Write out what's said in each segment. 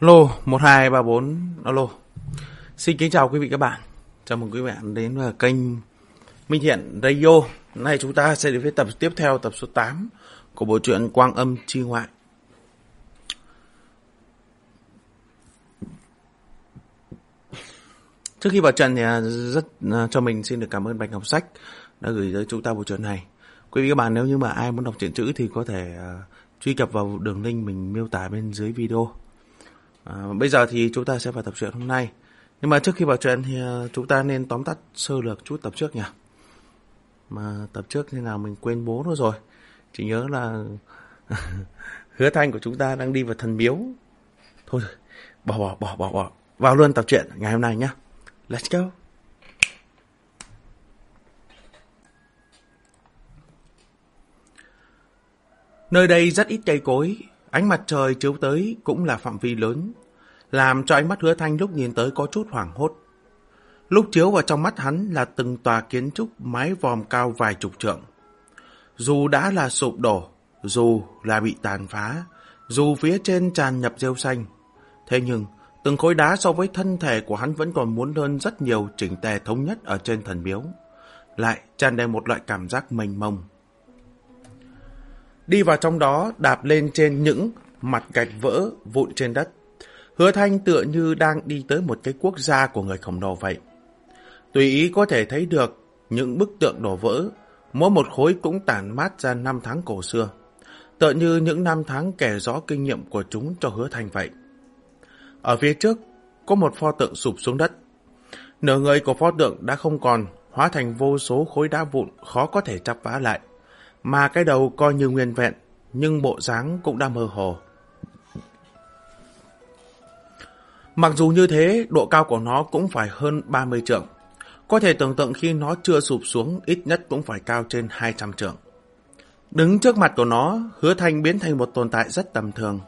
Alo, 1234, alo. Xin kính chào quý vị các bạn. Chào mừng quý bạn đến với kênh Minh Thiện Radio. Hôm nay chúng ta sẽ đến với tập tiếp theo, tập số 8 của bộ truyện Quang Âm Chi Ngoại. Trước khi vào trận thì à, rất à, cho mình xin được cảm ơn Bạch Ngọc Sách đã gửi tới chúng ta bộ truyện này. Quý vị các bạn nếu như mà ai muốn đọc truyện chữ thì có thể uh, truy cập vào đường link mình miêu tả bên dưới video. À, bây giờ thì chúng ta sẽ vào tập truyện hôm nay. Nhưng mà trước khi vào truyện thì à, chúng ta nên tóm tắt sơ lược chút tập trước nhỉ. Mà tập trước thế nào mình quên bố nó rồi. Chỉ nhớ là hứa thanh của chúng ta đang đi vào thần miếu. Thôi rồi, bỏ bỏ bỏ bỏ bỏ. Vào luôn tập truyện ngày hôm nay nhá Let's go. Nơi đây rất ít cây cối, ánh mặt trời chiếu tới cũng là phạm vi lớn, làm cho ánh mắt hứa thanh lúc nhìn tới có chút hoảng hốt. Lúc chiếu vào trong mắt hắn là từng tòa kiến trúc mái vòm cao vài chục trượng. Dù đã là sụp đổ, dù là bị tàn phá, dù phía trên tràn nhập rêu xanh, thế nhưng từng khối đá so với thân thể của hắn vẫn còn muốn hơn rất nhiều chỉnh tề thống nhất ở trên thần miếu. Lại tràn đầy một loại cảm giác mênh mông. Đi vào trong đó đạp lên trên những mặt gạch vỡ vụn trên đất. Hứa thanh tựa như đang đi tới một cái quốc gia của người khổng lồ vậy. Tùy ý có thể thấy được những bức tượng đổ vỡ, mỗi một khối cũng tản mát ra năm tháng cổ xưa. Tựa như những năm tháng kể rõ kinh nghiệm của chúng cho hứa thanh vậy. Ở phía trước, có một pho tượng sụp xuống đất. Nửa người của pho tượng đã không còn, hóa thành vô số khối đá vụn khó có thể chắp vá lại. Mà cái đầu coi như nguyên vẹn, nhưng bộ dáng cũng đã mơ hồ. Mặc dù như thế, độ cao của nó cũng phải hơn 30 trượng. Có thể tưởng tượng khi nó chưa sụp xuống, ít nhất cũng phải cao trên 200 trượng. Đứng trước mặt của nó, hứa thanh biến thành một tồn tại rất tầm thường.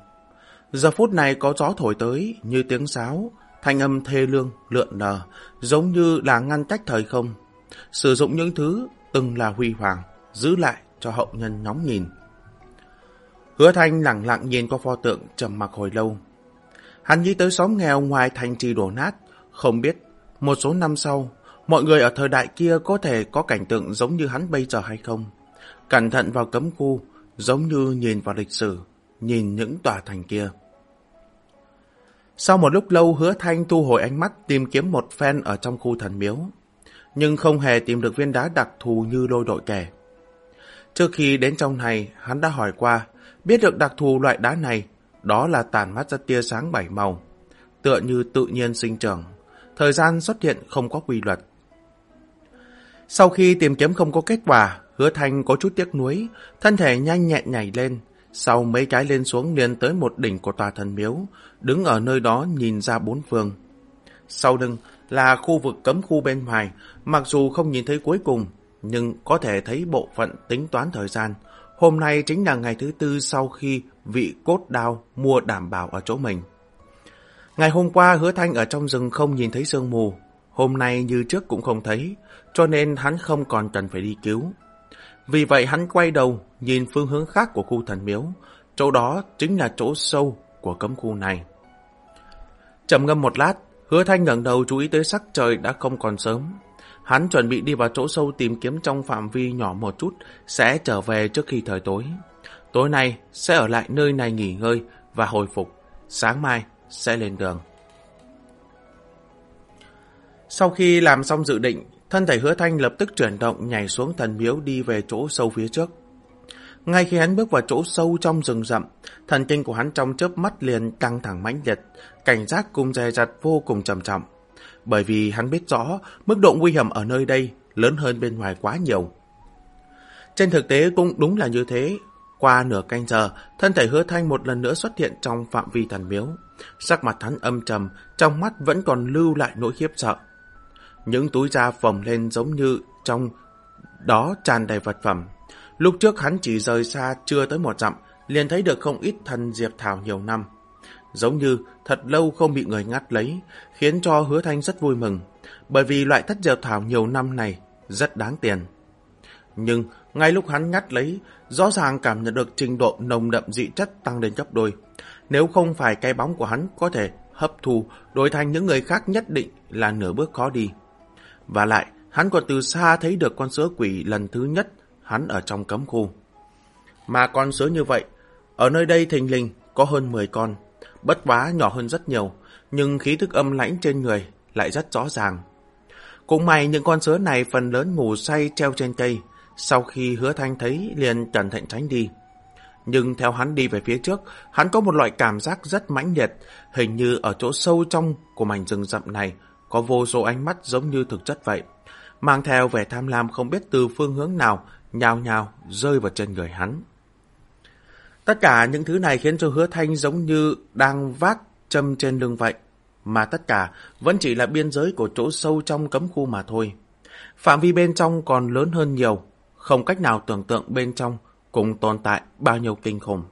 Giờ phút này có gió thổi tới như tiếng sáo, thanh âm thê lương, lượn lờ, giống như là ngăn cách thời không. Sử dụng những thứ từng là huy hoàng, giữ lại cho hậu nhân ngóng nhìn. Hứa thanh lặng lặng nhìn qua pho tượng trầm mặc hồi lâu. Hắn nghĩ tới xóm nghèo ngoài thành trì đổ nát, không biết một số năm sau, mọi người ở thời đại kia có thể có cảnh tượng giống như hắn bây giờ hay không. Cẩn thận vào cấm khu, giống như nhìn vào lịch sử, nhìn những tòa thành kia. Sau một lúc lâu hứa thanh thu hồi ánh mắt tìm kiếm một phen ở trong khu thần miếu, nhưng không hề tìm được viên đá đặc thù như lôi đội kẻ. Trước khi đến trong này, hắn đã hỏi qua, biết được đặc thù loại đá này, đó là tàn mắt ra tia sáng bảy màu, tựa như tự nhiên sinh trưởng, thời gian xuất hiện không có quy luật. Sau khi tìm kiếm không có kết quả, hứa thanh có chút tiếc nuối, thân thể nhanh nhẹn nhảy lên, sau mấy cái lên xuống liền tới một đỉnh của tòa thần miếu, đứng ở nơi đó nhìn ra bốn phương. Sau lưng là khu vực cấm khu bên ngoài, mặc dù không nhìn thấy cuối cùng, nhưng có thể thấy bộ phận tính toán thời gian. Hôm nay chính là ngày thứ tư sau khi vị cốt đao mua đảm bảo ở chỗ mình. Ngày hôm qua hứa thanh ở trong rừng không nhìn thấy sương mù, hôm nay như trước cũng không thấy, cho nên hắn không còn cần phải đi cứu. Vì vậy hắn quay đầu nhìn phương hướng khác của khu thần miếu, chỗ đó chính là chỗ sâu của cấm khu này. Trầm ngâm một lát, hứa thanh ngẩng đầu chú ý tới sắc trời đã không còn sớm. Hắn chuẩn bị đi vào chỗ sâu tìm kiếm trong phạm vi nhỏ một chút, sẽ trở về trước khi thời tối. Tối nay sẽ ở lại nơi này nghỉ ngơi và hồi phục. Sáng mai sẽ lên đường. Sau khi làm xong dự định, thân thể hứa thanh lập tức chuyển động nhảy xuống thần miếu đi về chỗ sâu phía trước. Ngay khi hắn bước vào chỗ sâu trong rừng rậm, thần kinh của hắn trong chớp mắt liền căng thẳng mãnh liệt, cảnh giác cùng dè dặt vô cùng trầm trọng bởi vì hắn biết rõ mức độ nguy hiểm ở nơi đây lớn hơn bên ngoài quá nhiều. Trên thực tế cũng đúng là như thế. Qua nửa canh giờ, thân thể hứa thanh một lần nữa xuất hiện trong phạm vi thần miếu. Sắc mặt hắn âm trầm, trong mắt vẫn còn lưu lại nỗi khiếp sợ. Những túi da phồng lên giống như trong đó tràn đầy vật phẩm. Lúc trước hắn chỉ rời xa chưa tới một dặm, liền thấy được không ít thần diệp thảo nhiều năm giống như thật lâu không bị người ngắt lấy, khiến cho hứa thanh rất vui mừng, bởi vì loại thất diệp thảo nhiều năm này rất đáng tiền. Nhưng ngay lúc hắn ngắt lấy, rõ ràng cảm nhận được trình độ nồng đậm dị chất tăng lên gấp đôi, nếu không phải cái bóng của hắn có thể hấp thu đổi thành những người khác nhất định là nửa bước khó đi. Và lại, hắn còn từ xa thấy được con sứa quỷ lần thứ nhất hắn ở trong cấm khu. Mà con sứa như vậy, ở nơi đây thình lình có hơn 10 con, bất quá nhỏ hơn rất nhiều, nhưng khí thức âm lãnh trên người lại rất rõ ràng. Cũng may những con sứa này phần lớn ngủ say treo trên cây, sau khi hứa thanh thấy liền cẩn thận tránh đi. Nhưng theo hắn đi về phía trước, hắn có một loại cảm giác rất mãnh liệt, hình như ở chỗ sâu trong của mảnh rừng rậm này có vô số ánh mắt giống như thực chất vậy, mang theo vẻ tham lam không biết từ phương hướng nào, nhào nhào rơi vào trên người hắn. Tất cả những thứ này khiến cho hứa thanh giống như đang vác châm trên lưng vậy, mà tất cả vẫn chỉ là biên giới của chỗ sâu trong cấm khu mà thôi. Phạm vi bên trong còn lớn hơn nhiều, không cách nào tưởng tượng bên trong cùng tồn tại bao nhiêu kinh khủng.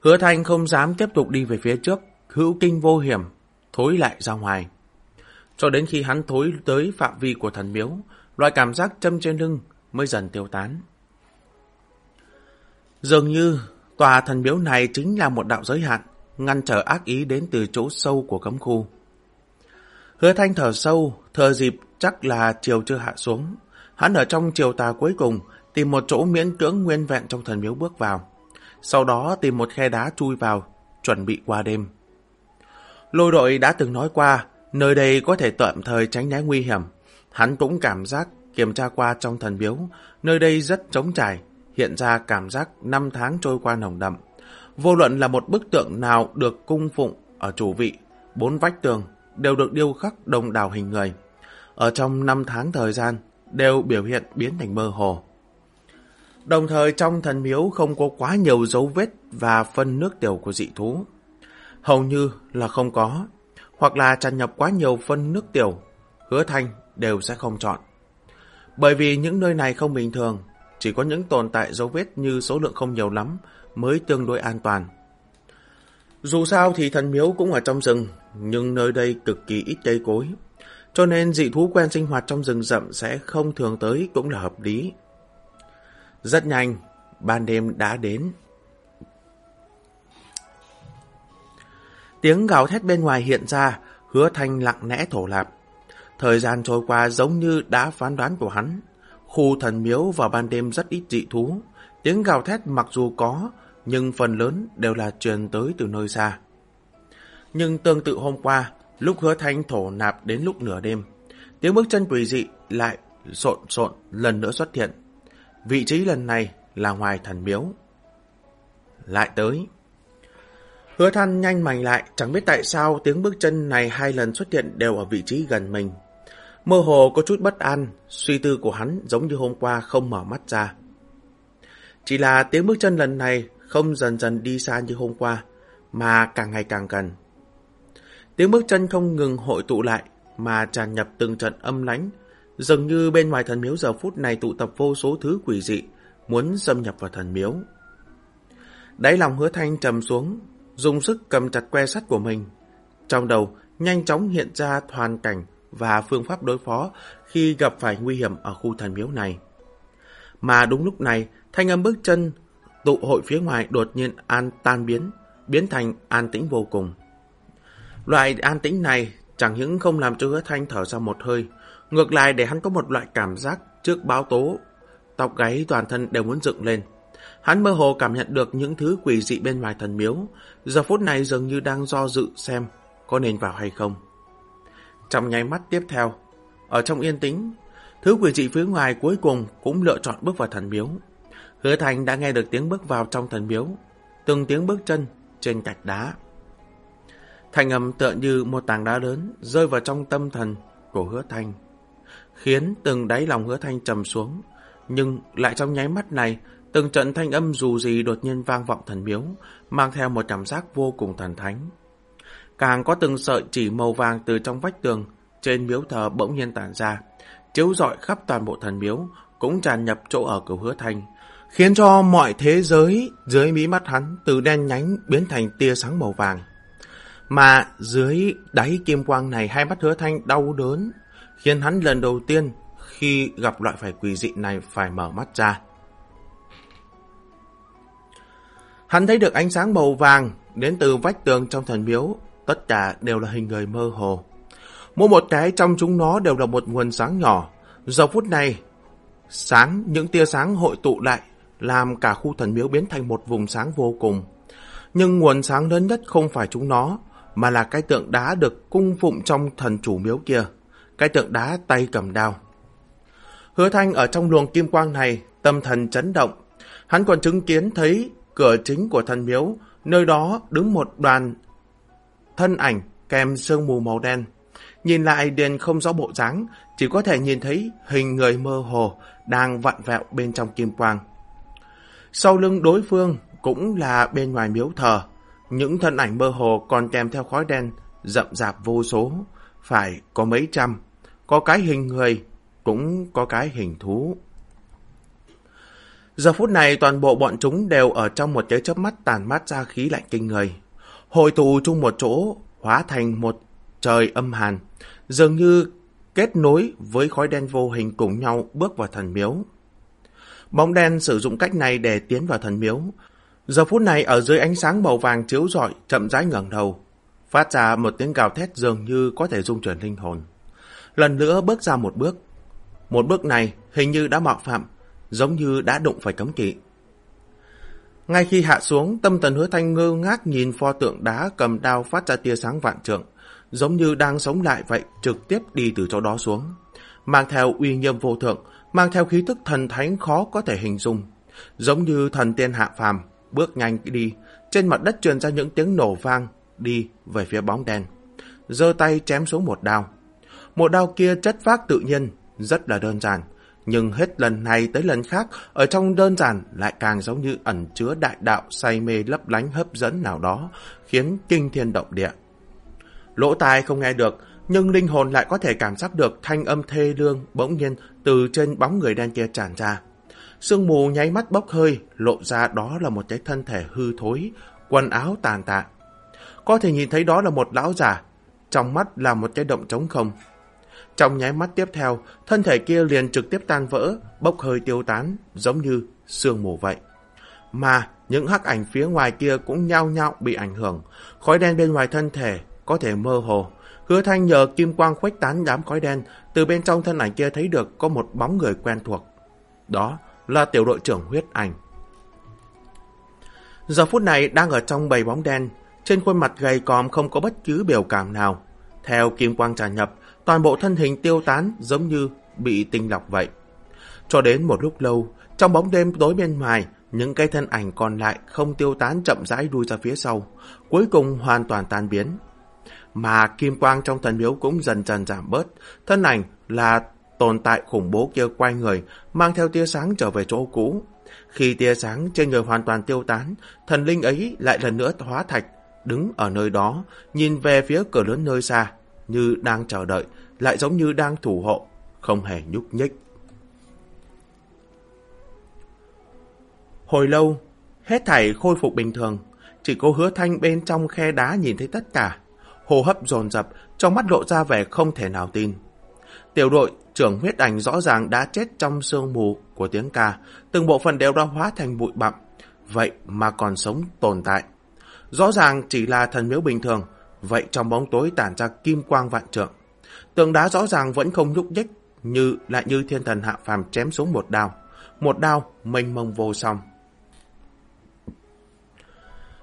Hứa Thanh không dám tiếp tục đi về phía trước, hữu kinh vô hiểm, thối lại ra ngoài. Cho đến khi hắn thối tới phạm vi của thần miếu, loại cảm giác châm trên lưng mới dần tiêu tán. Dường như tòa thần miếu này chính là một đạo giới hạn, ngăn trở ác ý đến từ chỗ sâu của cấm khu. Hứa thanh thở sâu, thờ dịp chắc là chiều chưa hạ xuống. Hắn ở trong chiều tà cuối cùng, tìm một chỗ miễn cưỡng nguyên vẹn trong thần miếu bước vào. Sau đó tìm một khe đá chui vào, chuẩn bị qua đêm. Lôi đội đã từng nói qua, nơi đây có thể tạm thời tránh né nguy hiểm. Hắn cũng cảm giác kiểm tra qua trong thần miếu, nơi đây rất trống trải, hiện ra cảm giác năm tháng trôi qua nồng đậm. Vô luận là một bức tượng nào được cung phụng ở chủ vị, bốn vách tường đều được điêu khắc đồng đảo hình người. Ở trong năm tháng thời gian, đều biểu hiện biến thành mơ hồ. Đồng thời trong thần miếu không có quá nhiều dấu vết và phân nước tiểu của dị thú. Hầu như là không có, hoặc là tràn nhập quá nhiều phân nước tiểu, hứa thanh đều sẽ không chọn. Bởi vì những nơi này không bình thường, chỉ có những tồn tại dấu vết như số lượng không nhiều lắm mới tương đối an toàn. Dù sao thì thần miếu cũng ở trong rừng, nhưng nơi đây cực kỳ ít cây cối. Cho nên dị thú quen sinh hoạt trong rừng rậm sẽ không thường tới cũng là hợp lý. Rất nhanh, ban đêm đã đến. Tiếng gào thét bên ngoài hiện ra, hứa thanh lặng lẽ thổ lạp. Thời gian trôi qua giống như đã phán đoán của hắn. Khu thần miếu vào ban đêm rất ít dị thú. Tiếng gào thét mặc dù có, nhưng phần lớn đều là truyền tới từ nơi xa. Nhưng tương tự hôm qua, lúc hứa thanh thổ nạp đến lúc nửa đêm, tiếng bước chân quỷ dị lại sộn sộn lần nữa xuất hiện. Vị trí lần này là ngoài thần miếu. Lại tới. Hứa thanh nhanh mảnh lại, chẳng biết tại sao tiếng bước chân này hai lần xuất hiện đều ở vị trí gần mình. Mơ hồ có chút bất an, suy tư của hắn giống như hôm qua không mở mắt ra. Chỉ là tiếng bước chân lần này không dần dần đi xa như hôm qua, mà càng ngày càng gần. Tiếng bước chân không ngừng hội tụ lại, mà tràn nhập từng trận âm lánh, dường như bên ngoài thần miếu giờ phút này tụ tập vô số thứ quỷ dị, muốn xâm nhập vào thần miếu. Đáy lòng hứa thanh trầm xuống, dùng sức cầm chặt que sắt của mình. Trong đầu, nhanh chóng hiện ra hoàn cảnh và phương pháp đối phó khi gặp phải nguy hiểm ở khu thần miếu này. Mà đúng lúc này, thanh âm bước chân tụ hội phía ngoài đột nhiên an tan biến, biến thành an tĩnh vô cùng. Loại an tĩnh này chẳng những không làm cho hứa thanh thở ra một hơi, ngược lại để hắn có một loại cảm giác trước báo tố, tóc gáy toàn thân đều muốn dựng lên. Hắn mơ hồ cảm nhận được những thứ quỷ dị bên ngoài thần miếu, giờ phút này dường như đang do dự xem có nên vào hay không. Trong nháy mắt tiếp theo, ở trong yên tĩnh, thứ quỷ dị phía ngoài cuối cùng cũng lựa chọn bước vào thần miếu. Hứa Thành đã nghe được tiếng bước vào trong thần miếu, từng tiếng bước chân trên gạch đá. Thành âm tựa như một tảng đá lớn rơi vào trong tâm thần của Hứa Thanh, khiến từng đáy lòng Hứa Thanh trầm xuống, nhưng lại trong nháy mắt này, từng trận thanh âm dù gì đột nhiên vang vọng thần miếu, mang theo một cảm giác vô cùng thần thánh. Càng có từng sợi chỉ màu vàng từ trong vách tường trên miếu thờ bỗng nhiên tản ra, chiếu rọi khắp toàn bộ thần miếu, cũng tràn nhập chỗ ở của hứa thanh, khiến cho mọi thế giới dưới mí mắt hắn từ đen nhánh biến thành tia sáng màu vàng. Mà dưới đáy kim quang này hai mắt hứa thanh đau đớn, khiến hắn lần đầu tiên khi gặp loại phải quỷ dị này phải mở mắt ra. Hắn thấy được ánh sáng màu vàng đến từ vách tường trong thần miếu, tất cả đều là hình người mơ hồ. Mỗi một cái trong chúng nó đều là một nguồn sáng nhỏ. Giờ phút này, sáng, những tia sáng hội tụ lại, làm cả khu thần miếu biến thành một vùng sáng vô cùng. Nhưng nguồn sáng lớn nhất không phải chúng nó, mà là cái tượng đá được cung phụng trong thần chủ miếu kia. Cái tượng đá tay cầm đao. Hứa Thanh ở trong luồng kim quang này, tâm thần chấn động. Hắn còn chứng kiến thấy cửa chính của thần miếu, nơi đó đứng một đoàn thân ảnh kèm sương mù màu đen. Nhìn lại điền không rõ bộ dáng, chỉ có thể nhìn thấy hình người mơ hồ đang vặn vẹo bên trong kim quang. Sau lưng đối phương cũng là bên ngoài miếu thờ, những thân ảnh mơ hồ còn kèm theo khói đen, rậm rạp vô số, phải có mấy trăm, có cái hình người, cũng có cái hình thú. Giờ phút này toàn bộ bọn chúng đều ở trong một cái chớp mắt tàn mát ra khí lạnh kinh người. Hội tụ chung một chỗ, hóa thành một trời âm hàn, dường như kết nối với khói đen vô hình cùng nhau bước vào thần miếu. Bóng đen sử dụng cách này để tiến vào thần miếu. Giờ phút này ở dưới ánh sáng màu vàng chiếu rọi, chậm rãi ngẩng đầu, phát ra một tiếng gào thét dường như có thể dung chuyển linh hồn. Lần nữa bước ra một bước. Một bước này hình như đã mạo phạm, giống như đã đụng phải cấm kỵ. Ngay khi hạ xuống, tâm thần hứa thanh ngơ ngác nhìn pho tượng đá cầm đao phát ra tia sáng vạn trượng, giống như đang sống lại vậy, trực tiếp đi từ chỗ đó xuống. Mang theo uy nghiêm vô thượng, mang theo khí tức thần thánh khó có thể hình dung. Giống như thần tiên hạ phàm, bước nhanh đi, trên mặt đất truyền ra những tiếng nổ vang, đi về phía bóng đen. giơ tay chém xuống một đao. Một đao kia chất phác tự nhiên, rất là đơn giản, nhưng hết lần này tới lần khác, ở trong đơn giản lại càng giống như ẩn chứa đại đạo say mê lấp lánh hấp dẫn nào đó, khiến kinh thiên động địa. Lỗ tai không nghe được, nhưng linh hồn lại có thể cảm giác được thanh âm thê lương bỗng nhiên từ trên bóng người đen kia tràn ra. Sương mù nháy mắt bốc hơi, lộ ra đó là một cái thân thể hư thối, quần áo tàn tạ. Có thể nhìn thấy đó là một lão già, trong mắt là một cái động trống không. Trong nháy mắt tiếp theo, thân thể kia liền trực tiếp tan vỡ, bốc hơi tiêu tán, giống như sương mù vậy. Mà những hắc ảnh phía ngoài kia cũng nhao nhao bị ảnh hưởng, khói đen bên ngoài thân thể có thể mơ hồ. Hứa thanh nhờ kim quang khuếch tán đám khói đen, từ bên trong thân ảnh kia thấy được có một bóng người quen thuộc. Đó là tiểu đội trưởng huyết ảnh. Giờ phút này đang ở trong bầy bóng đen, trên khuôn mặt gầy còm không có bất cứ biểu cảm nào. Theo kim quang tràn nhập, toàn bộ thân hình tiêu tán giống như bị tinh lọc vậy. Cho đến một lúc lâu, trong bóng đêm tối bên ngoài, những cái thân ảnh còn lại không tiêu tán chậm rãi đuôi ra phía sau, cuối cùng hoàn toàn tan biến. Mà kim quang trong thần miếu cũng dần dần giảm bớt, thân ảnh là tồn tại khủng bố kia quay người, mang theo tia sáng trở về chỗ cũ. Khi tia sáng trên người hoàn toàn tiêu tán, thần linh ấy lại lần nữa hóa thạch, đứng ở nơi đó, nhìn về phía cửa lớn nơi xa, như đang chờ đợi, lại giống như đang thủ hộ, không hề nhúc nhích. Hồi lâu, hết thảy khôi phục bình thường, chỉ có hứa thanh bên trong khe đá nhìn thấy tất cả. Hồ hấp dồn dập, trong mắt lộ ra vẻ không thể nào tin. Tiểu đội trưởng huyết ảnh rõ ràng đã chết trong sương mù của tiếng ca, từng bộ phận đều đã hóa thành bụi bặm, vậy mà còn sống tồn tại. Rõ ràng chỉ là thần miếu bình thường, vậy trong bóng tối tản ra kim quang vạn trượng. Tường đá rõ ràng vẫn không nhúc nhích, như lại như thiên thần hạ phàm chém xuống một đao. Một đao mênh mông vô song.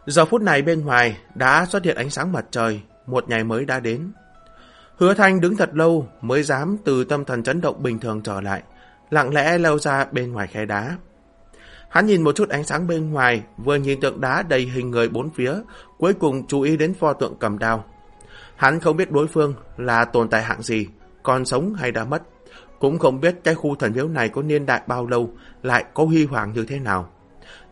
Giờ phút này bên ngoài đã xuất hiện ánh sáng mặt trời, một ngày mới đã đến. Hứa Thanh đứng thật lâu mới dám từ tâm thần chấn động bình thường trở lại, lặng lẽ leo ra bên ngoài khe đá. Hắn nhìn một chút ánh sáng bên ngoài, vừa nhìn tượng đá đầy hình người bốn phía, cuối cùng chú ý đến pho tượng cầm đao. Hắn không biết đối phương là tồn tại hạng gì, còn sống hay đã mất. Cũng không biết cái khu thần miếu này có niên đại bao lâu, lại có huy hoàng như thế nào.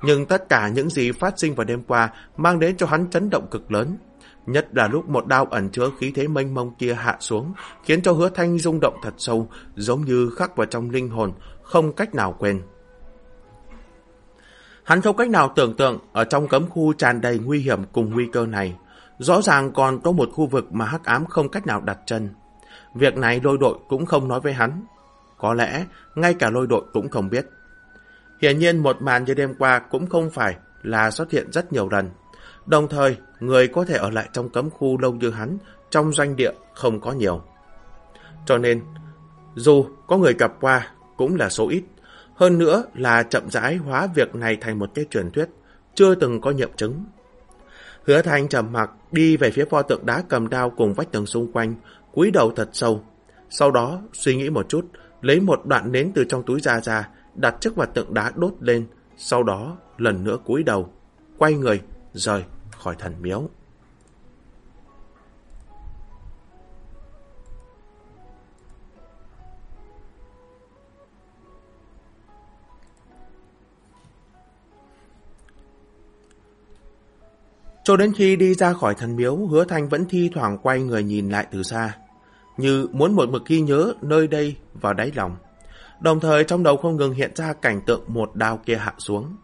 Nhưng tất cả những gì phát sinh vào đêm qua mang đến cho hắn chấn động cực lớn. Nhất là lúc một đao ẩn chứa khí thế mênh mông kia hạ xuống, khiến cho hứa thanh rung động thật sâu, giống như khắc vào trong linh hồn, không cách nào quên. Hắn không cách nào tưởng tượng ở trong cấm khu tràn đầy nguy hiểm cùng nguy cơ này. Rõ ràng còn có một khu vực mà hắc ám không cách nào đặt chân. Việc này lôi đội cũng không nói với hắn. Có lẽ ngay cả lôi đội cũng không biết. Hiển nhiên một màn như đêm qua cũng không phải là xuất hiện rất nhiều lần. Đồng thời, người có thể ở lại trong cấm khu lâu như hắn, trong doanh địa không có nhiều. Cho nên, dù có người gặp qua, cũng là số ít. Hơn nữa là chậm rãi hóa việc này thành một cái truyền thuyết, chưa từng có nghiệm chứng. Hứa Thanh trầm mặc đi về phía pho tượng đá cầm đao cùng vách tường xung quanh, cúi đầu thật sâu. Sau đó suy nghĩ một chút, lấy một đoạn nến từ trong túi ra ra, đặt trước mặt tượng đá đốt lên, sau đó lần nữa cúi đầu, quay người, rời khỏi thần miếu. Cho đến khi đi ra khỏi thần miếu, hứa thanh vẫn thi thoảng quay người nhìn lại từ xa, như muốn một mực ghi nhớ nơi đây vào đáy lòng. Đồng thời trong đầu không ngừng hiện ra cảnh tượng một đao kia hạ xuống.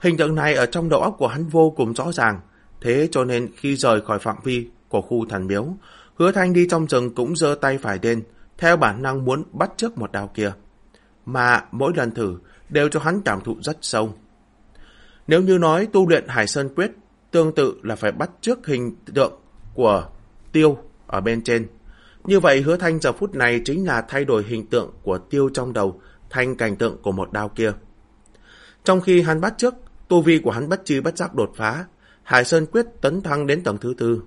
Hình tượng này ở trong đầu óc của hắn vô cùng rõ ràng, thế cho nên khi rời khỏi phạm vi của khu thần miếu, hứa thanh đi trong rừng cũng giơ tay phải lên, theo bản năng muốn bắt trước một đao kia. Mà mỗi lần thử đều cho hắn cảm thụ rất sâu. Nếu như nói tu luyện Hải Sơn Quyết tương tự là phải bắt trước hình tượng của tiêu ở bên trên. Như vậy hứa thanh giờ phút này chính là thay đổi hình tượng của tiêu trong đầu thành cảnh tượng của một đao kia. Trong khi hắn bắt trước, tu vi của hắn bất chi bất giác đột phá, Hải Sơn quyết tấn thăng đến tầng thứ tư.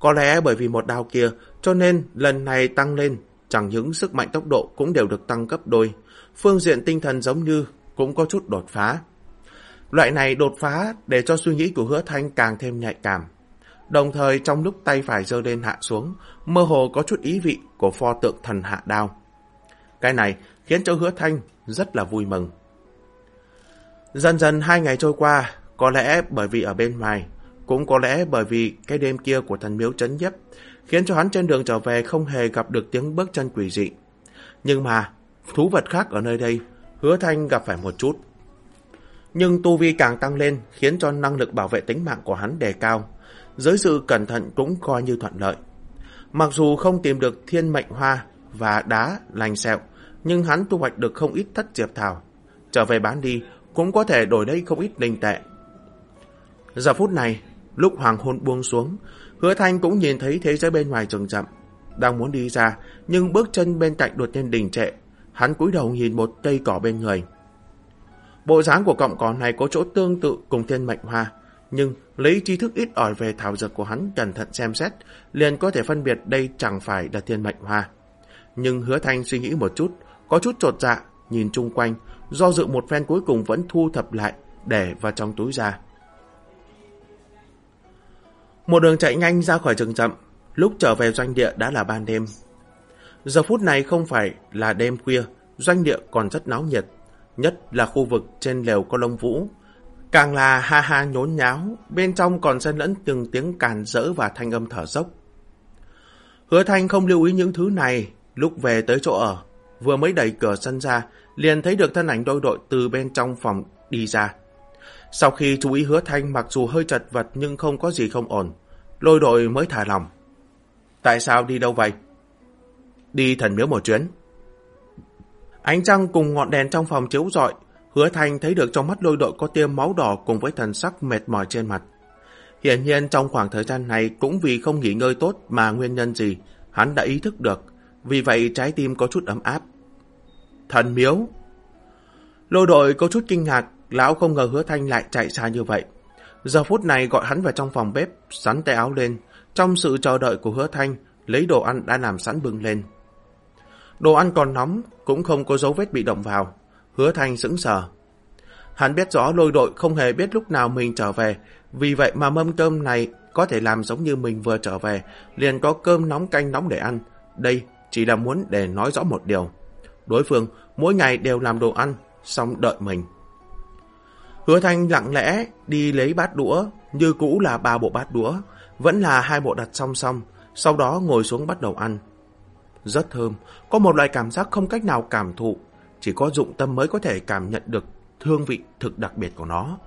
Có lẽ bởi vì một đao kia, cho nên lần này tăng lên, chẳng những sức mạnh tốc độ cũng đều được tăng cấp đôi, phương diện tinh thần giống như cũng có chút đột phá. Loại này đột phá để cho suy nghĩ của hứa thanh càng thêm nhạy cảm. Đồng thời trong lúc tay phải giơ lên hạ xuống, mơ hồ có chút ý vị của pho tượng thần hạ đao. Cái này khiến cho hứa thanh rất là vui mừng. Dần dần hai ngày trôi qua, có lẽ bởi vì ở bên ngoài, cũng có lẽ bởi vì cái đêm kia của thần miếu chấn nhấp, khiến cho hắn trên đường trở về không hề gặp được tiếng bước chân quỷ dị. Nhưng mà, thú vật khác ở nơi đây, hứa thanh gặp phải một chút. Nhưng tu vi càng tăng lên khiến cho năng lực bảo vệ tính mạng của hắn đề cao. Dưới sự cẩn thận cũng coi như thuận lợi. Mặc dù không tìm được thiên mệnh hoa và đá lành sẹo, nhưng hắn thu hoạch được không ít thất diệp thảo. Trở về bán đi, cũng có thể đổi lấy không ít linh tệ. Giờ phút này, lúc hoàng hôn buông xuống, hứa thanh cũng nhìn thấy thế giới bên ngoài rừng rậm. Đang muốn đi ra, nhưng bước chân bên cạnh đột nhiên đình trệ. Hắn cúi đầu nhìn một cây cỏ bên người. Bộ dáng của cọng cỏ này có chỗ tương tự cùng thiên mệnh hoa, nhưng lấy tri thức ít ỏi về thảo dược của hắn cẩn thận xem xét, liền có thể phân biệt đây chẳng phải là thiên mệnh hoa. Nhưng hứa thanh suy nghĩ một chút, có chút trột dạ, nhìn chung quanh, do dự một phen cuối cùng vẫn thu thập lại, để vào trong túi ra. Một đường chạy nhanh ra khỏi rừng rậm, lúc trở về doanh địa đã là ban đêm. Giờ phút này không phải là đêm khuya, doanh địa còn rất náo nhiệt, nhất là khu vực trên lều có lông vũ. Càng là ha ha nhốn nháo, bên trong còn xen lẫn từng tiếng càn rỡ và thanh âm thở dốc. Hứa Thanh không lưu ý những thứ này, lúc về tới chỗ ở, vừa mới đẩy cửa sân ra, liền thấy được thân ảnh đôi đội từ bên trong phòng đi ra. Sau khi chú ý hứa Thanh mặc dù hơi chật vật nhưng không có gì không ổn, lôi đội mới thả lòng. Tại sao đi đâu vậy? Đi thần miếu một chuyến. Ánh trăng cùng ngọn đèn trong phòng chiếu rọi, hứa thanh thấy được trong mắt lôi đội có tiêm máu đỏ cùng với thần sắc mệt mỏi trên mặt. Hiển nhiên trong khoảng thời gian này cũng vì không nghỉ ngơi tốt mà nguyên nhân gì, hắn đã ý thức được, vì vậy trái tim có chút ấm áp. Thần miếu! Lôi đội có chút kinh ngạc, lão không ngờ hứa thanh lại chạy xa như vậy. Giờ phút này gọi hắn vào trong phòng bếp, sắn tay áo lên, trong sự chờ đợi của hứa thanh, lấy đồ ăn đã làm sẵn bưng lên. Đồ ăn còn nóng, cũng không có dấu vết bị động vào. Hứa Thanh sững sờ. Hắn biết rõ lôi đội không hề biết lúc nào mình trở về, vì vậy mà mâm cơm này có thể làm giống như mình vừa trở về, liền có cơm nóng canh nóng để ăn. Đây chỉ là muốn để nói rõ một điều. Đối phương mỗi ngày đều làm đồ ăn, xong đợi mình. Hứa Thanh lặng lẽ đi lấy bát đũa, như cũ là ba bộ bát đũa, vẫn là hai bộ đặt song song, sau đó ngồi xuống bắt đầu ăn rất thơm, có một loại cảm giác không cách nào cảm thụ, chỉ có dụng tâm mới có thể cảm nhận được hương vị thực đặc biệt của nó.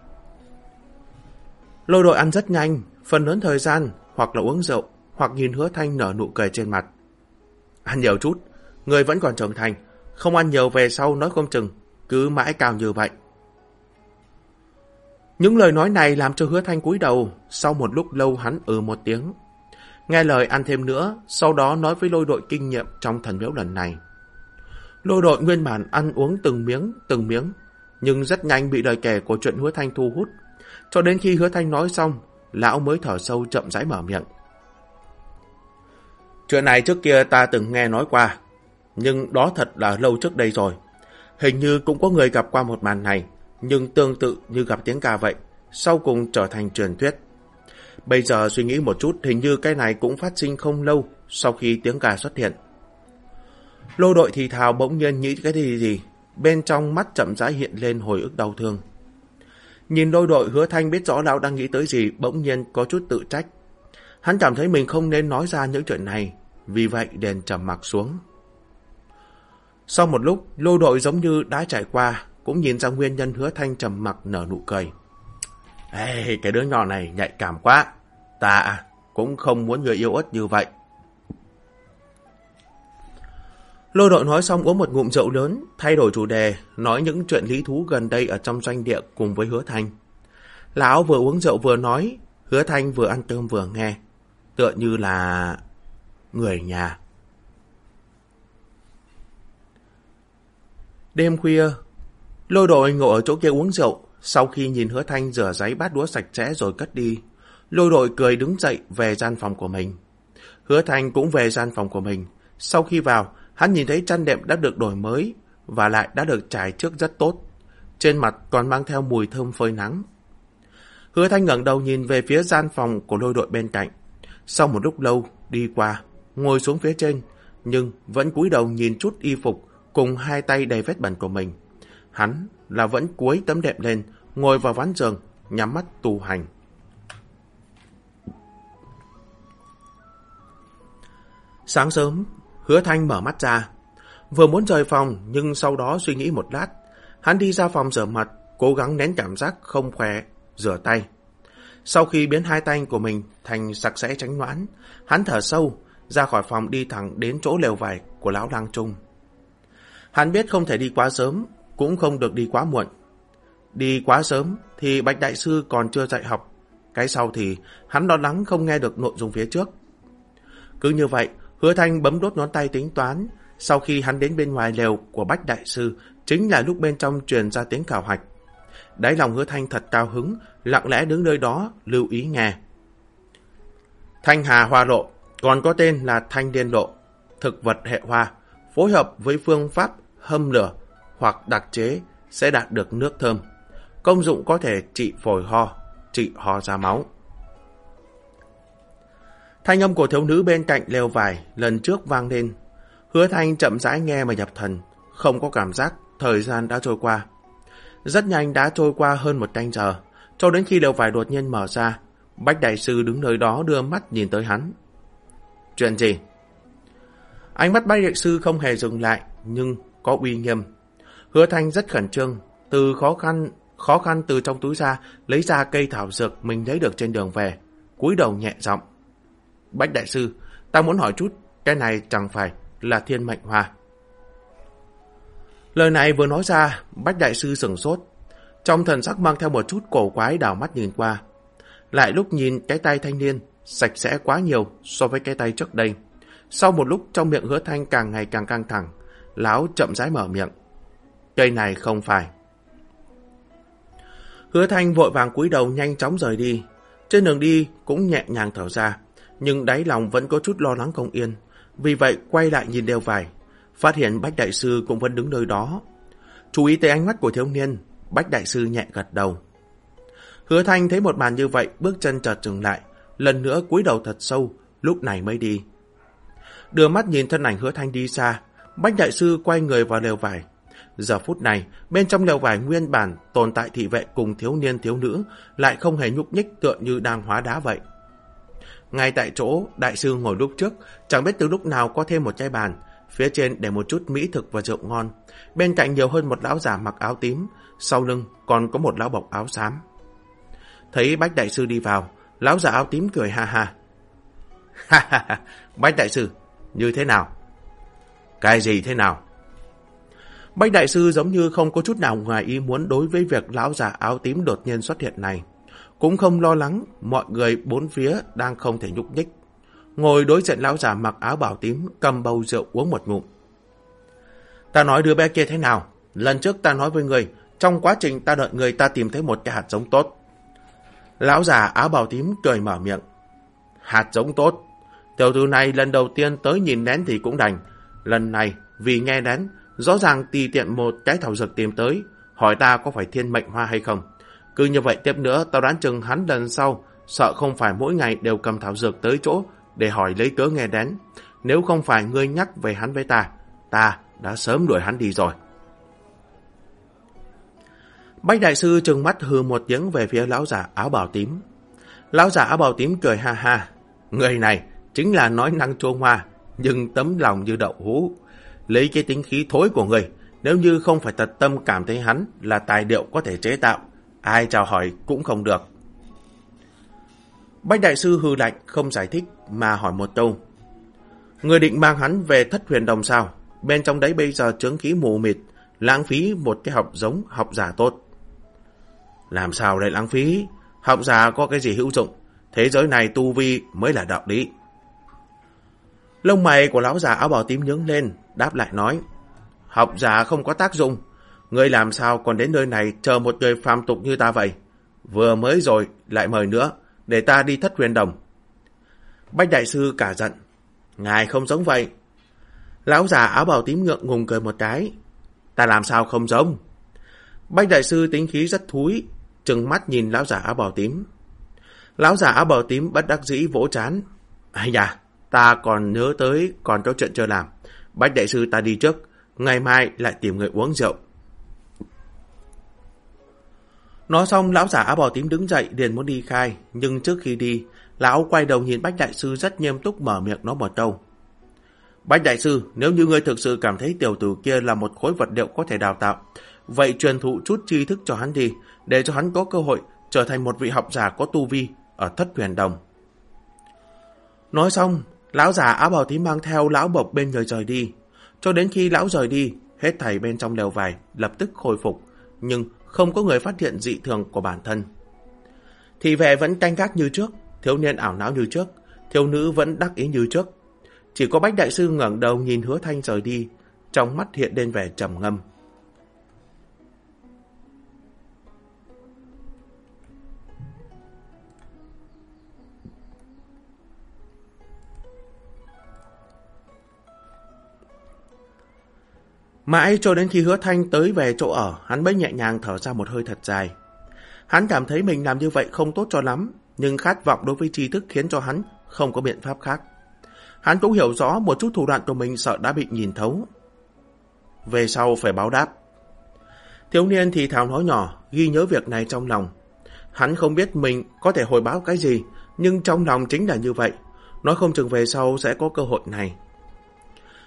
Lôi đội ăn rất nhanh, phần lớn thời gian hoặc là uống rượu, hoặc nhìn hứa thanh nở nụ cười trên mặt. Ăn nhiều chút, người vẫn còn trưởng thành, không ăn nhiều về sau nói không chừng, cứ mãi cao như vậy. Những lời nói này làm cho hứa thanh cúi đầu, sau một lúc lâu hắn ừ một tiếng. Nghe lời ăn thêm nữa, sau đó nói với lôi đội kinh nghiệm trong thần miếu lần này. Lôi đội nguyên bản ăn uống từng miếng, từng miếng, nhưng rất nhanh bị lời kể của chuyện hứa thanh thu hút. Cho đến khi hứa thanh nói xong, lão mới thở sâu chậm rãi mở miệng. Chuyện này trước kia ta từng nghe nói qua, nhưng đó thật là lâu trước đây rồi. Hình như cũng có người gặp qua một màn này, nhưng tương tự như gặp tiếng ca vậy, sau cùng trở thành truyền thuyết. Bây giờ suy nghĩ một chút, hình như cái này cũng phát sinh không lâu sau khi tiếng ca xuất hiện. Lô đội thì thào bỗng nhiên nghĩ cái gì gì, bên trong mắt chậm rãi hiện lên hồi ức đau thương. Nhìn đôi đội hứa thanh biết rõ lão đang nghĩ tới gì, bỗng nhiên có chút tự trách. Hắn cảm thấy mình không nên nói ra những chuyện này, vì vậy đèn trầm mặc xuống. Sau một lúc, lô đội giống như đã trải qua, cũng nhìn ra nguyên nhân hứa thanh trầm mặc nở nụ cười. Ê, cái đứa nhỏ này nhạy cảm quá. Ta à, cũng không muốn người yêu ớt như vậy. Lô đội nói xong uống một ngụm rượu lớn, thay đổi chủ đề, nói những chuyện lý thú gần đây ở trong doanh địa cùng với hứa thanh. Lão vừa uống rượu vừa nói, hứa thanh vừa ăn cơm vừa nghe, tựa như là người nhà. Đêm khuya, lôi đội ngồi ở chỗ kia uống rượu, sau khi nhìn hứa thanh rửa giấy bát đũa sạch sẽ rồi cất đi, lôi đội cười đứng dậy về gian phòng của mình. Hứa thanh cũng về gian phòng của mình. Sau khi vào, hắn nhìn thấy chăn đệm đã được đổi mới và lại đã được trải trước rất tốt. Trên mặt còn mang theo mùi thơm phơi nắng. Hứa thanh ngẩng đầu nhìn về phía gian phòng của lôi đội bên cạnh. Sau một lúc lâu, đi qua, ngồi xuống phía trên, nhưng vẫn cúi đầu nhìn chút y phục cùng hai tay đầy vết bẩn của mình. Hắn là vẫn cuối tấm đệm lên, ngồi vào ván giường, nhắm mắt tu hành. Sáng sớm, hứa thanh mở mắt ra. Vừa muốn rời phòng, nhưng sau đó suy nghĩ một lát. Hắn đi ra phòng rửa mặt, cố gắng nén cảm giác không khỏe, rửa tay. Sau khi biến hai tay của mình thành sạch sẽ tránh noãn, hắn thở sâu, ra khỏi phòng đi thẳng đến chỗ lều vải của lão lang trung. Hắn biết không thể đi quá sớm, cũng không được đi quá muộn. Đi quá sớm thì Bạch Đại Sư còn chưa dạy học. Cái sau thì hắn lo lắng không nghe được nội dung phía trước. Cứ như vậy, Hứa Thanh bấm đốt ngón tay tính toán. Sau khi hắn đến bên ngoài lều của Bách Đại Sư, chính là lúc bên trong truyền ra tiếng khảo hạch. Đáy lòng hứa Thanh thật cao hứng, lặng lẽ đứng nơi đó, lưu ý nghe. Thanh Hà Hoa Lộ, còn có tên là Thanh Điên Lộ, thực vật hệ hoa, phối hợp với phương pháp hâm lửa hoặc đặc chế sẽ đạt được nước thơm. Công dụng có thể trị phổi ho, trị ho ra máu. Thanh âm của thiếu nữ bên cạnh lều vải lần trước vang lên. Hứa thanh chậm rãi nghe mà nhập thần, không có cảm giác thời gian đã trôi qua. Rất nhanh đã trôi qua hơn một canh giờ, cho đến khi lều vải đột nhiên mở ra, Bách Đại Sư đứng nơi đó đưa mắt nhìn tới hắn. Chuyện gì? Ánh mắt Bách Đại Sư không hề dừng lại, nhưng có uy nghiêm. Hứa Thanh rất khẩn trương, từ khó khăn khó khăn từ trong túi ra, lấy ra cây thảo dược mình lấy được trên đường về, cúi đầu nhẹ giọng. Bách Đại Sư, ta muốn hỏi chút, cái này chẳng phải là thiên mệnh hoa. Lời này vừa nói ra, Bách Đại Sư sửng sốt. Trong thần sắc mang theo một chút cổ quái đảo mắt nhìn qua. Lại lúc nhìn cái tay thanh niên, sạch sẽ quá nhiều so với cái tay trước đây. Sau một lúc trong miệng hứa thanh càng ngày càng căng thẳng, lão chậm rãi mở miệng. Cây này không phải. Hứa thanh vội vàng cúi đầu nhanh chóng rời đi. Trên đường đi cũng nhẹ nhàng thở ra nhưng đáy lòng vẫn có chút lo lắng không yên. Vì vậy quay lại nhìn đeo vải, phát hiện Bách Đại Sư cũng vẫn đứng nơi đó. Chú ý tới ánh mắt của thiếu niên, Bách Đại Sư nhẹ gật đầu. Hứa Thanh thấy một màn như vậy, bước chân chợt dừng lại, lần nữa cúi đầu thật sâu, lúc này mới đi. Đưa mắt nhìn thân ảnh Hứa Thanh đi xa, Bách Đại Sư quay người vào lều vải. Giờ phút này, bên trong lều vải nguyên bản tồn tại thị vệ cùng thiếu niên thiếu nữ lại không hề nhúc nhích tựa như đang hóa đá vậy. Ngay tại chỗ, đại sư ngồi lúc trước, chẳng biết từ lúc nào có thêm một chai bàn. Phía trên để một chút mỹ thực và rượu ngon. Bên cạnh nhiều hơn một lão giả mặc áo tím, sau lưng còn có một lão bọc áo xám. Thấy Bách Đại Sư đi vào, lão giả áo tím cười ha ha. Ha ha ha, Bách Đại Sư, như thế nào? Cái gì thế nào? Bách đại sư giống như không có chút nào ngoài ý muốn đối với việc lão già áo tím đột nhiên xuất hiện này. Cũng không lo lắng mọi người bốn phía đang không thể nhúc nhích. Ngồi đối diện lão già mặc áo bảo tím cầm bầu rượu uống một ngụm. Ta nói đứa bé kia thế nào? Lần trước ta nói với người, trong quá trình ta đợi người ta tìm thấy một cái hạt giống tốt. Lão già áo bào tím cười mở miệng. Hạt giống tốt. Tiểu tử này lần đầu tiên tới nhìn nén thì cũng đành. Lần này, vì nghe nén, rõ ràng tùy tiện một cái thảo dược tìm tới, hỏi ta có phải thiên mệnh hoa hay không. Cứ như vậy tiếp nữa, tao đoán chừng hắn lần sau, sợ không phải mỗi ngày đều cầm thảo dược tới chỗ để hỏi lấy cớ nghe đến. Nếu không phải ngươi nhắc về hắn với ta, ta đã sớm đuổi hắn đi rồi. Bách đại sư trừng mắt hư một tiếng về phía lão giả áo bào tím. Lão giả áo bào tím cười ha ha. Người này chính là nói năng chua hoa, nhưng tấm lòng như đậu hũ. Lấy cái tính khí thối của người, nếu như không phải thật tâm cảm thấy hắn là tài điệu có thể chế tạo, ai chào hỏi cũng không được. Bách đại sư hư lạnh không giải thích mà hỏi một câu. Người định mang hắn về thất huyền đồng sao? Bên trong đấy bây giờ trướng khí mù mịt, lãng phí một cái học giống học giả tốt. Làm sao lại lãng phí? Học giả có cái gì hữu dụng? Thế giới này tu vi mới là đạo lý. Lông mày của lão già áo bào tím nhướng lên, đáp lại nói. Học giả không có tác dụng. Ngươi làm sao còn đến nơi này chờ một người phàm tục như ta vậy? Vừa mới rồi, lại mời nữa, để ta đi thất huyền đồng. Bách đại sư cả giận. Ngài không giống vậy. Lão già áo bào tím ngượng ngùng cười một cái. Ta làm sao không giống? Bách đại sư tính khí rất thúi, trừng mắt nhìn lão giả áo bào tím. Lão giả áo bào tím bất đắc dĩ vỗ chán. Ây da, ta còn nhớ tới còn có chuyện chưa làm. Bách đại sư ta đi trước, ngày mai lại tìm người uống rượu. Nói xong, lão giả áo bào tím đứng dậy liền muốn đi khai, nhưng trước khi đi, lão quay đầu nhìn Bách đại sư rất nghiêm túc mở miệng nói một câu. Bách đại sư, nếu như ngươi thực sự cảm thấy tiểu tử kia là một khối vật liệu có thể đào tạo, vậy truyền thụ chút tri thức cho hắn đi, để cho hắn có cơ hội trở thành một vị học giả có tu vi ở thất huyền đồng. Nói xong, lão giả áo bào tím mang theo lão bộc bên người rời đi. Cho đến khi lão rời đi, hết thảy bên trong lều vải lập tức khôi phục, nhưng không có người phát hiện dị thường của bản thân. Thì vệ vẫn canh gác như trước, thiếu niên ảo não như trước, thiếu nữ vẫn đắc ý như trước. Chỉ có Bách Đại Sư ngẩng đầu nhìn hứa thanh rời đi, trong mắt hiện lên vẻ trầm ngâm. Mãi cho đến khi hứa thanh tới về chỗ ở, hắn mới nhẹ nhàng thở ra một hơi thật dài. Hắn cảm thấy mình làm như vậy không tốt cho lắm, nhưng khát vọng đối với tri thức khiến cho hắn không có biện pháp khác. Hắn cũng hiểu rõ một chút thủ đoạn của mình sợ đã bị nhìn thấu. Về sau phải báo đáp. Thiếu niên thì thào nói nhỏ, ghi nhớ việc này trong lòng. Hắn không biết mình có thể hồi báo cái gì, nhưng trong lòng chính là như vậy. Nói không chừng về sau sẽ có cơ hội này.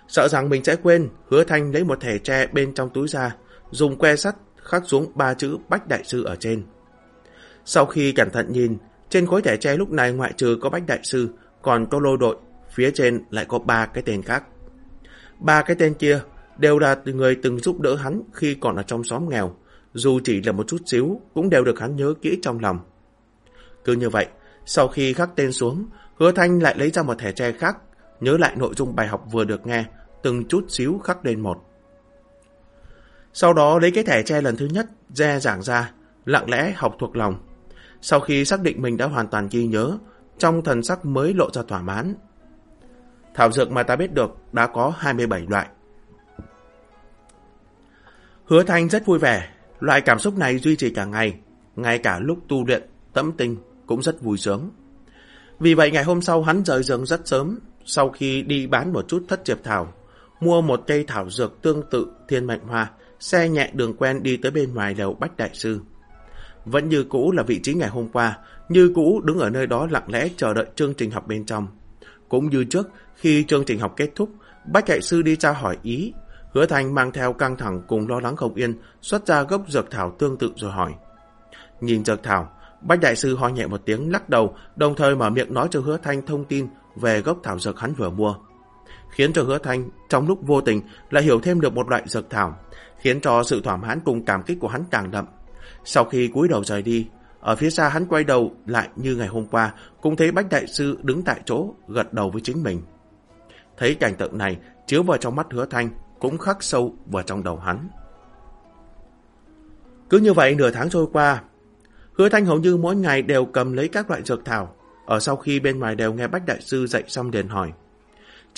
Sợ rằng mình sẽ quên, hứa thanh lấy một thẻ tre bên trong túi ra, dùng que sắt khắc xuống ba chữ Bách Đại Sư ở trên. Sau khi cẩn thận nhìn, trên khối thẻ tre lúc này ngoại trừ có Bách Đại Sư, còn có lô đội, phía trên lại có ba cái tên khác. Ba cái tên kia đều là người từng giúp đỡ hắn khi còn ở trong xóm nghèo, dù chỉ là một chút xíu cũng đều được hắn nhớ kỹ trong lòng. Cứ như vậy, sau khi khắc tên xuống, hứa thanh lại lấy ra một thẻ tre khác, nhớ lại nội dung bài học vừa được nghe, từng chút xíu khắc lên một. Sau đó lấy cái thẻ tre lần thứ nhất, re giảng ra, lặng lẽ học thuộc lòng. Sau khi xác định mình đã hoàn toàn ghi nhớ, trong thần sắc mới lộ ra thỏa mãn. Thảo dược mà ta biết được đã có 27 loại. Hứa Thanh rất vui vẻ, loại cảm xúc này duy trì cả ngày, ngay cả lúc tu luyện, tấm tinh cũng rất vui sướng. Vì vậy ngày hôm sau hắn rời giường rất sớm, sau khi đi bán một chút thất triệp thảo, mua một cây thảo dược tương tự thiên mệnh hoa, xe nhẹ đường quen đi tới bên ngoài lều Bách Đại Sư. Vẫn như cũ là vị trí ngày hôm qua, như cũ đứng ở nơi đó lặng lẽ chờ đợi chương trình học bên trong. Cũng như trước, khi chương trình học kết thúc, Bách Đại Sư đi tra hỏi ý. Hứa Thành mang theo căng thẳng cùng lo lắng không yên, xuất ra gốc dược thảo tương tự rồi hỏi. Nhìn dược thảo, Bách Đại Sư ho nhẹ một tiếng lắc đầu, đồng thời mở miệng nói cho Hứa Thanh thông tin về gốc thảo dược hắn vừa mua khiến cho hứa thanh trong lúc vô tình lại hiểu thêm được một loại dược thảo, khiến cho sự thỏa mãn cùng cảm kích của hắn càng đậm. Sau khi cúi đầu rời đi, ở phía xa hắn quay đầu lại như ngày hôm qua, cũng thấy Bách Đại Sư đứng tại chỗ, gật đầu với chính mình. Thấy cảnh tượng này, chiếu vào trong mắt hứa thanh, cũng khắc sâu vào trong đầu hắn. Cứ như vậy nửa tháng trôi qua, hứa thanh hầu như mỗi ngày đều cầm lấy các loại dược thảo, ở sau khi bên ngoài đều nghe Bách Đại Sư dạy xong liền hỏi.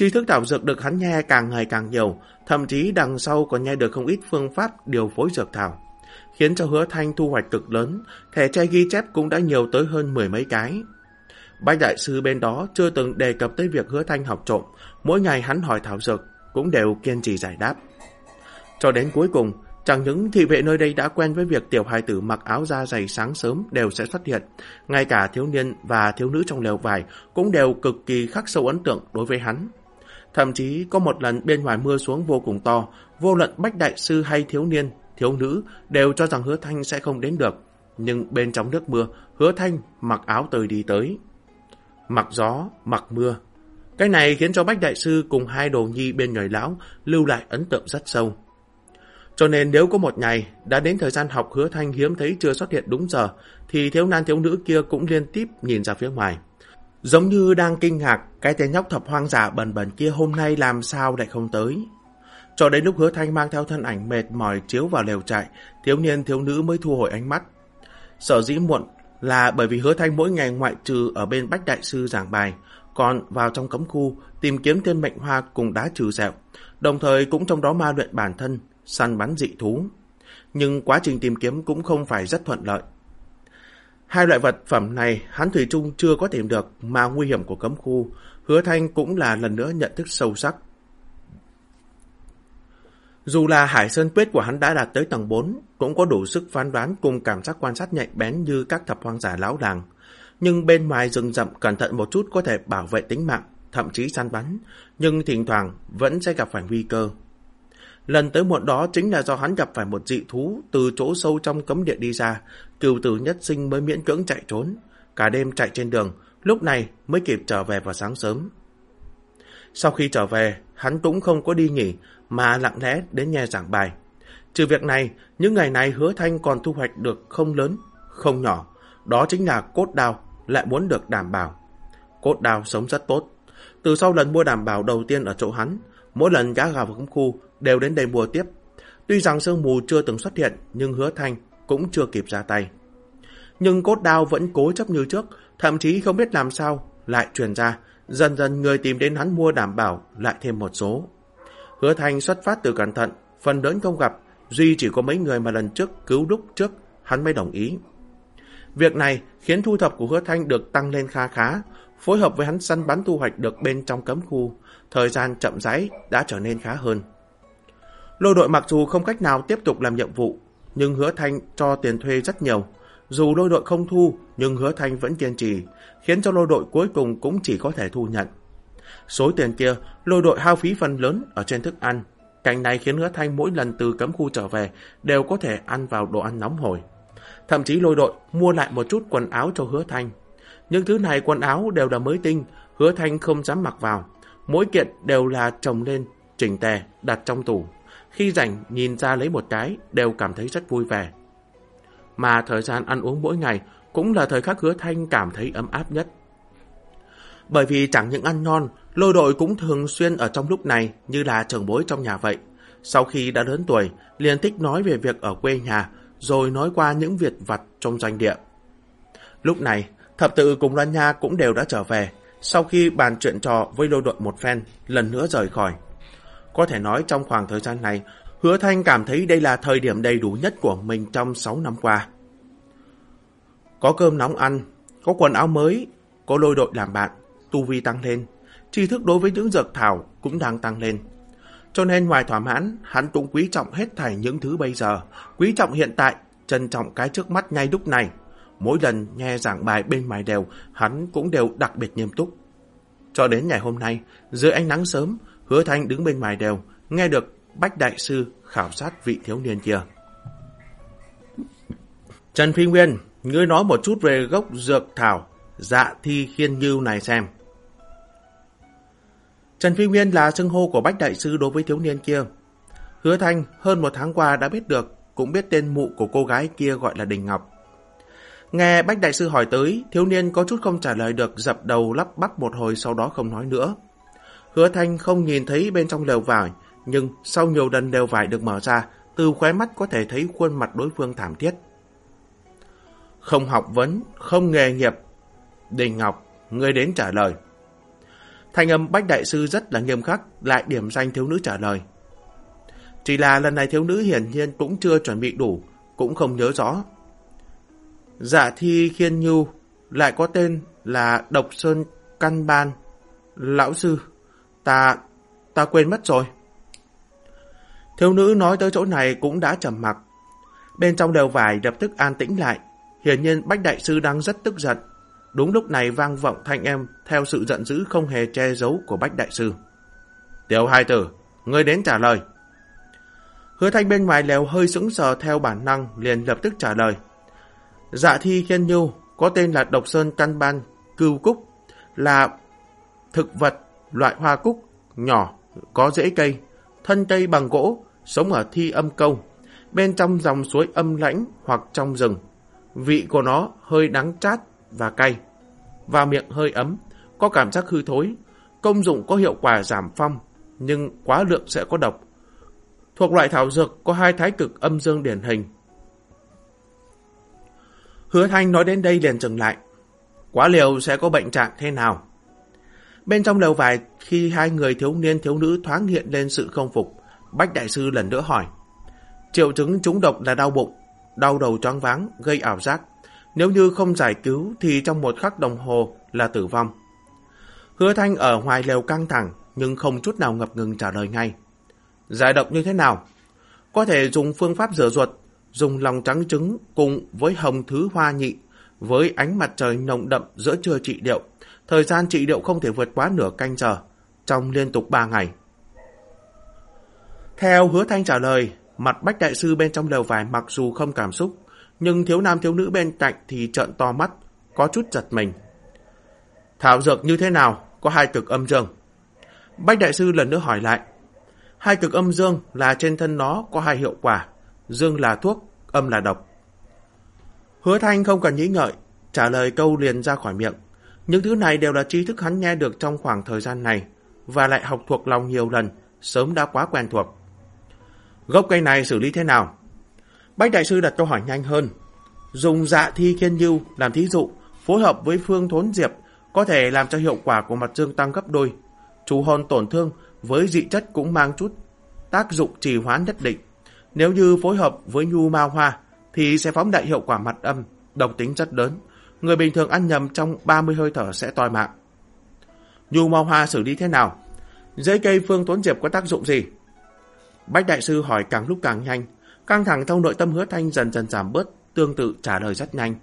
Tri thức thảo dược được hắn nghe càng ngày càng nhiều, thậm chí đằng sau còn nghe được không ít phương pháp điều phối dược thảo, khiến cho hứa thanh thu hoạch cực lớn, thẻ trai ghi chép cũng đã nhiều tới hơn mười mấy cái. Bách Đại Sư bên đó chưa từng đề cập tới việc hứa thanh học trộm, mỗi ngày hắn hỏi thảo dược, cũng đều kiên trì giải đáp. Cho đến cuối cùng, chẳng những thị vệ nơi đây đã quen với việc tiểu hài tử mặc áo da dày sáng sớm đều sẽ xuất hiện, ngay cả thiếu niên và thiếu nữ trong lều vải cũng đều cực kỳ khắc sâu ấn tượng đối với hắn. Thậm chí có một lần bên ngoài mưa xuống vô cùng to, vô luận bách đại sư hay thiếu niên, thiếu nữ đều cho rằng hứa thanh sẽ không đến được. Nhưng bên trong nước mưa, hứa thanh mặc áo tơi đi tới. Mặc gió, mặc mưa, cái này khiến cho Bách Đại Sư cùng hai đồ nhi bên người lão lưu lại ấn tượng rất sâu. Cho nên nếu có một ngày đã đến thời gian học hứa thanh hiếm thấy chưa xuất hiện đúng giờ, thì thiếu nam thiếu nữ kia cũng liên tiếp nhìn ra phía ngoài. Giống như đang kinh ngạc, cái tên nhóc thập hoang giả bần bần kia hôm nay làm sao lại không tới. Cho đến lúc hứa thanh mang theo thân ảnh mệt mỏi chiếu vào lều trại, thiếu niên thiếu nữ mới thu hồi ánh mắt. Sở dĩ muộn là bởi vì hứa thanh mỗi ngày ngoại trừ ở bên Bách Đại Sư giảng bài, còn vào trong cấm khu tìm kiếm thiên mệnh hoa cùng đá trừ dẹo, đồng thời cũng trong đó ma luyện bản thân, săn bắn dị thú. Nhưng quá trình tìm kiếm cũng không phải rất thuận lợi. Hai loại vật phẩm này hắn Thủy Trung chưa có tìm được mà nguy hiểm của cấm khu, hứa thanh cũng là lần nữa nhận thức sâu sắc. Dù là Hải Sơn Quyết của hắn đã đạt tới tầng 4, cũng có đủ sức phán đoán cùng cảm giác quan sát nhạy bén như các thập hoang giả lão đàng nhưng bên ngoài rừng rậm cẩn thận một chút có thể bảo vệ tính mạng, thậm chí săn bắn, nhưng thỉnh thoảng vẫn sẽ gặp phải nguy cơ. Lần tới muộn đó chính là do hắn gặp phải một dị thú từ chỗ sâu trong cấm địa đi ra, cừu tử nhất sinh mới miễn cưỡng chạy trốn. Cả đêm chạy trên đường, lúc này mới kịp trở về vào sáng sớm. Sau khi trở về, hắn cũng không có đi nghỉ, mà lặng lẽ đến nghe giảng bài. Trừ việc này, những ngày này hứa thanh còn thu hoạch được không lớn, không nhỏ. Đó chính là cốt đao lại muốn được đảm bảo. Cốt đào sống rất tốt. Từ sau lần mua đảm bảo đầu tiên ở chỗ hắn, mỗi lần gã gà vào cấm khu đều đến đây mua tiếp. Tuy rằng sương mù chưa từng xuất hiện, nhưng hứa thanh cũng chưa kịp ra tay. Nhưng cốt đao vẫn cố chấp như trước, thậm chí không biết làm sao, lại truyền ra, dần dần người tìm đến hắn mua đảm bảo lại thêm một số. Hứa thanh xuất phát từ cẩn thận, phần lớn không gặp, duy chỉ có mấy người mà lần trước cứu đúc trước, hắn mới đồng ý. Việc này khiến thu thập của hứa thanh được tăng lên kha khá, phối hợp với hắn săn bắn thu hoạch được bên trong cấm khu, thời gian chậm rãi đã trở nên khá hơn. Lô đội mặc dù không cách nào tiếp tục làm nhiệm vụ, nhưng hứa thanh cho tiền thuê rất nhiều. Dù lôi đội không thu, nhưng hứa thanh vẫn kiên trì, khiến cho lôi đội cuối cùng cũng chỉ có thể thu nhận. Số tiền kia, lôi đội hao phí phần lớn ở trên thức ăn. Cảnh này khiến hứa thanh mỗi lần từ cấm khu trở về đều có thể ăn vào đồ ăn nóng hổi. Thậm chí lôi đội mua lại một chút quần áo cho hứa thanh. Những thứ này quần áo đều là mới tinh, hứa thanh không dám mặc vào. Mỗi kiện đều là trồng lên, chỉnh tề, đặt trong tủ. Khi rảnh nhìn ra lấy một cái, đều cảm thấy rất vui vẻ. Mà thời gian ăn uống mỗi ngày cũng là thời khắc hứa thanh cảm thấy ấm áp nhất. Bởi vì chẳng những ăn ngon, lôi đội cũng thường xuyên ở trong lúc này như là trưởng bối trong nhà vậy. Sau khi đã lớn tuổi, liền thích nói về việc ở quê nhà, rồi nói qua những việc vặt trong doanh địa. Lúc này, thập tự cùng Loan Nha cũng đều đã trở về, sau khi bàn chuyện trò với lôi đội một phen, lần nữa rời khỏi. Có thể nói trong khoảng thời gian này, Hứa Thanh cảm thấy đây là thời điểm đầy đủ nhất của mình trong 6 năm qua. Có cơm nóng ăn, có quần áo mới, có lôi đội làm bạn, tu vi tăng lên, tri thức đối với những dược thảo cũng đang tăng lên. Cho nên ngoài thỏa mãn, hắn cũng quý trọng hết thảy những thứ bây giờ, quý trọng hiện tại, trân trọng cái trước mắt ngay lúc này. Mỗi lần nghe giảng bài bên ngoài đều, hắn cũng đều đặc biệt nghiêm túc. Cho đến ngày hôm nay, dưới ánh nắng sớm, hứa thanh đứng bên ngoài đều, nghe được Bách Đại Sư khảo sát vị thiếu niên kia. Trần Phi Nguyên, ngươi nói một chút về gốc dược thảo dạ thi khiên như này xem. Trần Phi Nguyên là xưng hô của Bách Đại Sư đối với thiếu niên kia. Hứa Thanh hơn một tháng qua đã biết được, cũng biết tên mụ của cô gái kia gọi là Đình Ngọc. Nghe Bách Đại Sư hỏi tới, thiếu niên có chút không trả lời được, dập đầu lắp bắp một hồi sau đó không nói nữa. Hứa Thanh không nhìn thấy bên trong lều vải, nhưng sau nhiều lần lều vải được mở ra, từ khóe mắt có thể thấy khuôn mặt đối phương thảm thiết. Không học vấn, không nghề nghiệp. Đình Ngọc, người đến trả lời. Thanh âm Bách Đại Sư rất là nghiêm khắc, lại điểm danh thiếu nữ trả lời. Chỉ là lần này thiếu nữ hiển nhiên cũng chưa chuẩn bị đủ, cũng không nhớ rõ. Dạ thi khiên nhu, lại có tên là Độc Sơn Căn Ban. Lão sư, ta, ta quên mất rồi. Thiếu nữ nói tới chỗ này cũng đã trầm mặc. Bên trong đều vải lập tức an tĩnh lại. Hiển nhiên Bách Đại Sư đang rất tức giận. Đúng lúc này vang vọng thanh em theo sự giận dữ không hề che giấu của Bách Đại Sư. Tiểu hai tử, ngươi đến trả lời. Hứa thanh bên ngoài lèo hơi sững sờ theo bản năng liền lập tức trả lời. Dạ thi khiên nhu có tên là độc sơn căn ban cưu cúc là thực vật loại hoa cúc nhỏ, có rễ cây, thân cây bằng gỗ, sống ở thi âm câu. Bên trong dòng suối âm lãnh hoặc trong rừng, vị của nó hơi đắng chát và cay. Và miệng hơi ấm, có cảm giác hư thối. Công dụng có hiệu quả giảm phong, nhưng quá lượng sẽ có độc. Thuộc loại thảo dược có hai thái cực âm dương điển hình. Hứa Thanh nói đến đây liền dừng lại. Quá liều sẽ có bệnh trạng thế nào? Bên trong lều vải, khi hai người thiếu niên thiếu nữ thoáng hiện lên sự không phục, Bách Đại Sư lần nữa hỏi. Triệu chứng trúng độc là đau bụng, đau đầu choáng váng, gây ảo giác. Nếu như không giải cứu thì trong một khắc đồng hồ là tử vong. Hứa Thanh ở ngoài lều căng thẳng nhưng không chút nào ngập ngừng trả lời ngay. Giải độc như thế nào? Có thể dùng phương pháp rửa ruột dùng lòng trắng trứng cùng với hồng thứ hoa nhị, với ánh mặt trời nồng đậm giữa trưa trị điệu. Thời gian trị liệu không thể vượt quá nửa canh giờ, trong liên tục 3 ngày. Theo hứa thanh trả lời, mặt bách đại sư bên trong lều vải mặc dù không cảm xúc, nhưng thiếu nam thiếu nữ bên cạnh thì trợn to mắt, có chút giật mình. Thảo dược như thế nào? Có hai cực âm dương. Bách đại sư lần nữa hỏi lại. Hai cực âm dương là trên thân nó có hai hiệu quả, dương là thuốc, âm là độc. Hứa Thanh không cần nghĩ ngợi, trả lời câu liền ra khỏi miệng. Những thứ này đều là tri thức hắn nghe được trong khoảng thời gian này, và lại học thuộc lòng nhiều lần, sớm đã quá quen thuộc. Gốc cây này xử lý thế nào? Bách Đại Sư đặt câu hỏi nhanh hơn. Dùng dạ thi kiên lưu làm thí dụ, phối hợp với phương thốn diệp có thể làm cho hiệu quả của mặt dương tăng gấp đôi. Chủ hồn tổn thương với dị chất cũng mang chút tác dụng trì hoãn nhất định. Nếu như phối hợp với nhu ma hoa, thì sẽ phóng đại hiệu quả mặt âm, độc tính rất lớn. Người bình thường ăn nhầm trong 30 hơi thở sẽ toi mạng. Nhu mao hoa xử lý thế nào? Dây cây phương tuấn diệp có tác dụng gì? Bách đại sư hỏi càng lúc càng nhanh, căng thẳng trong nội tâm hứa thanh dần dần giảm bớt, tương tự trả lời rất nhanh.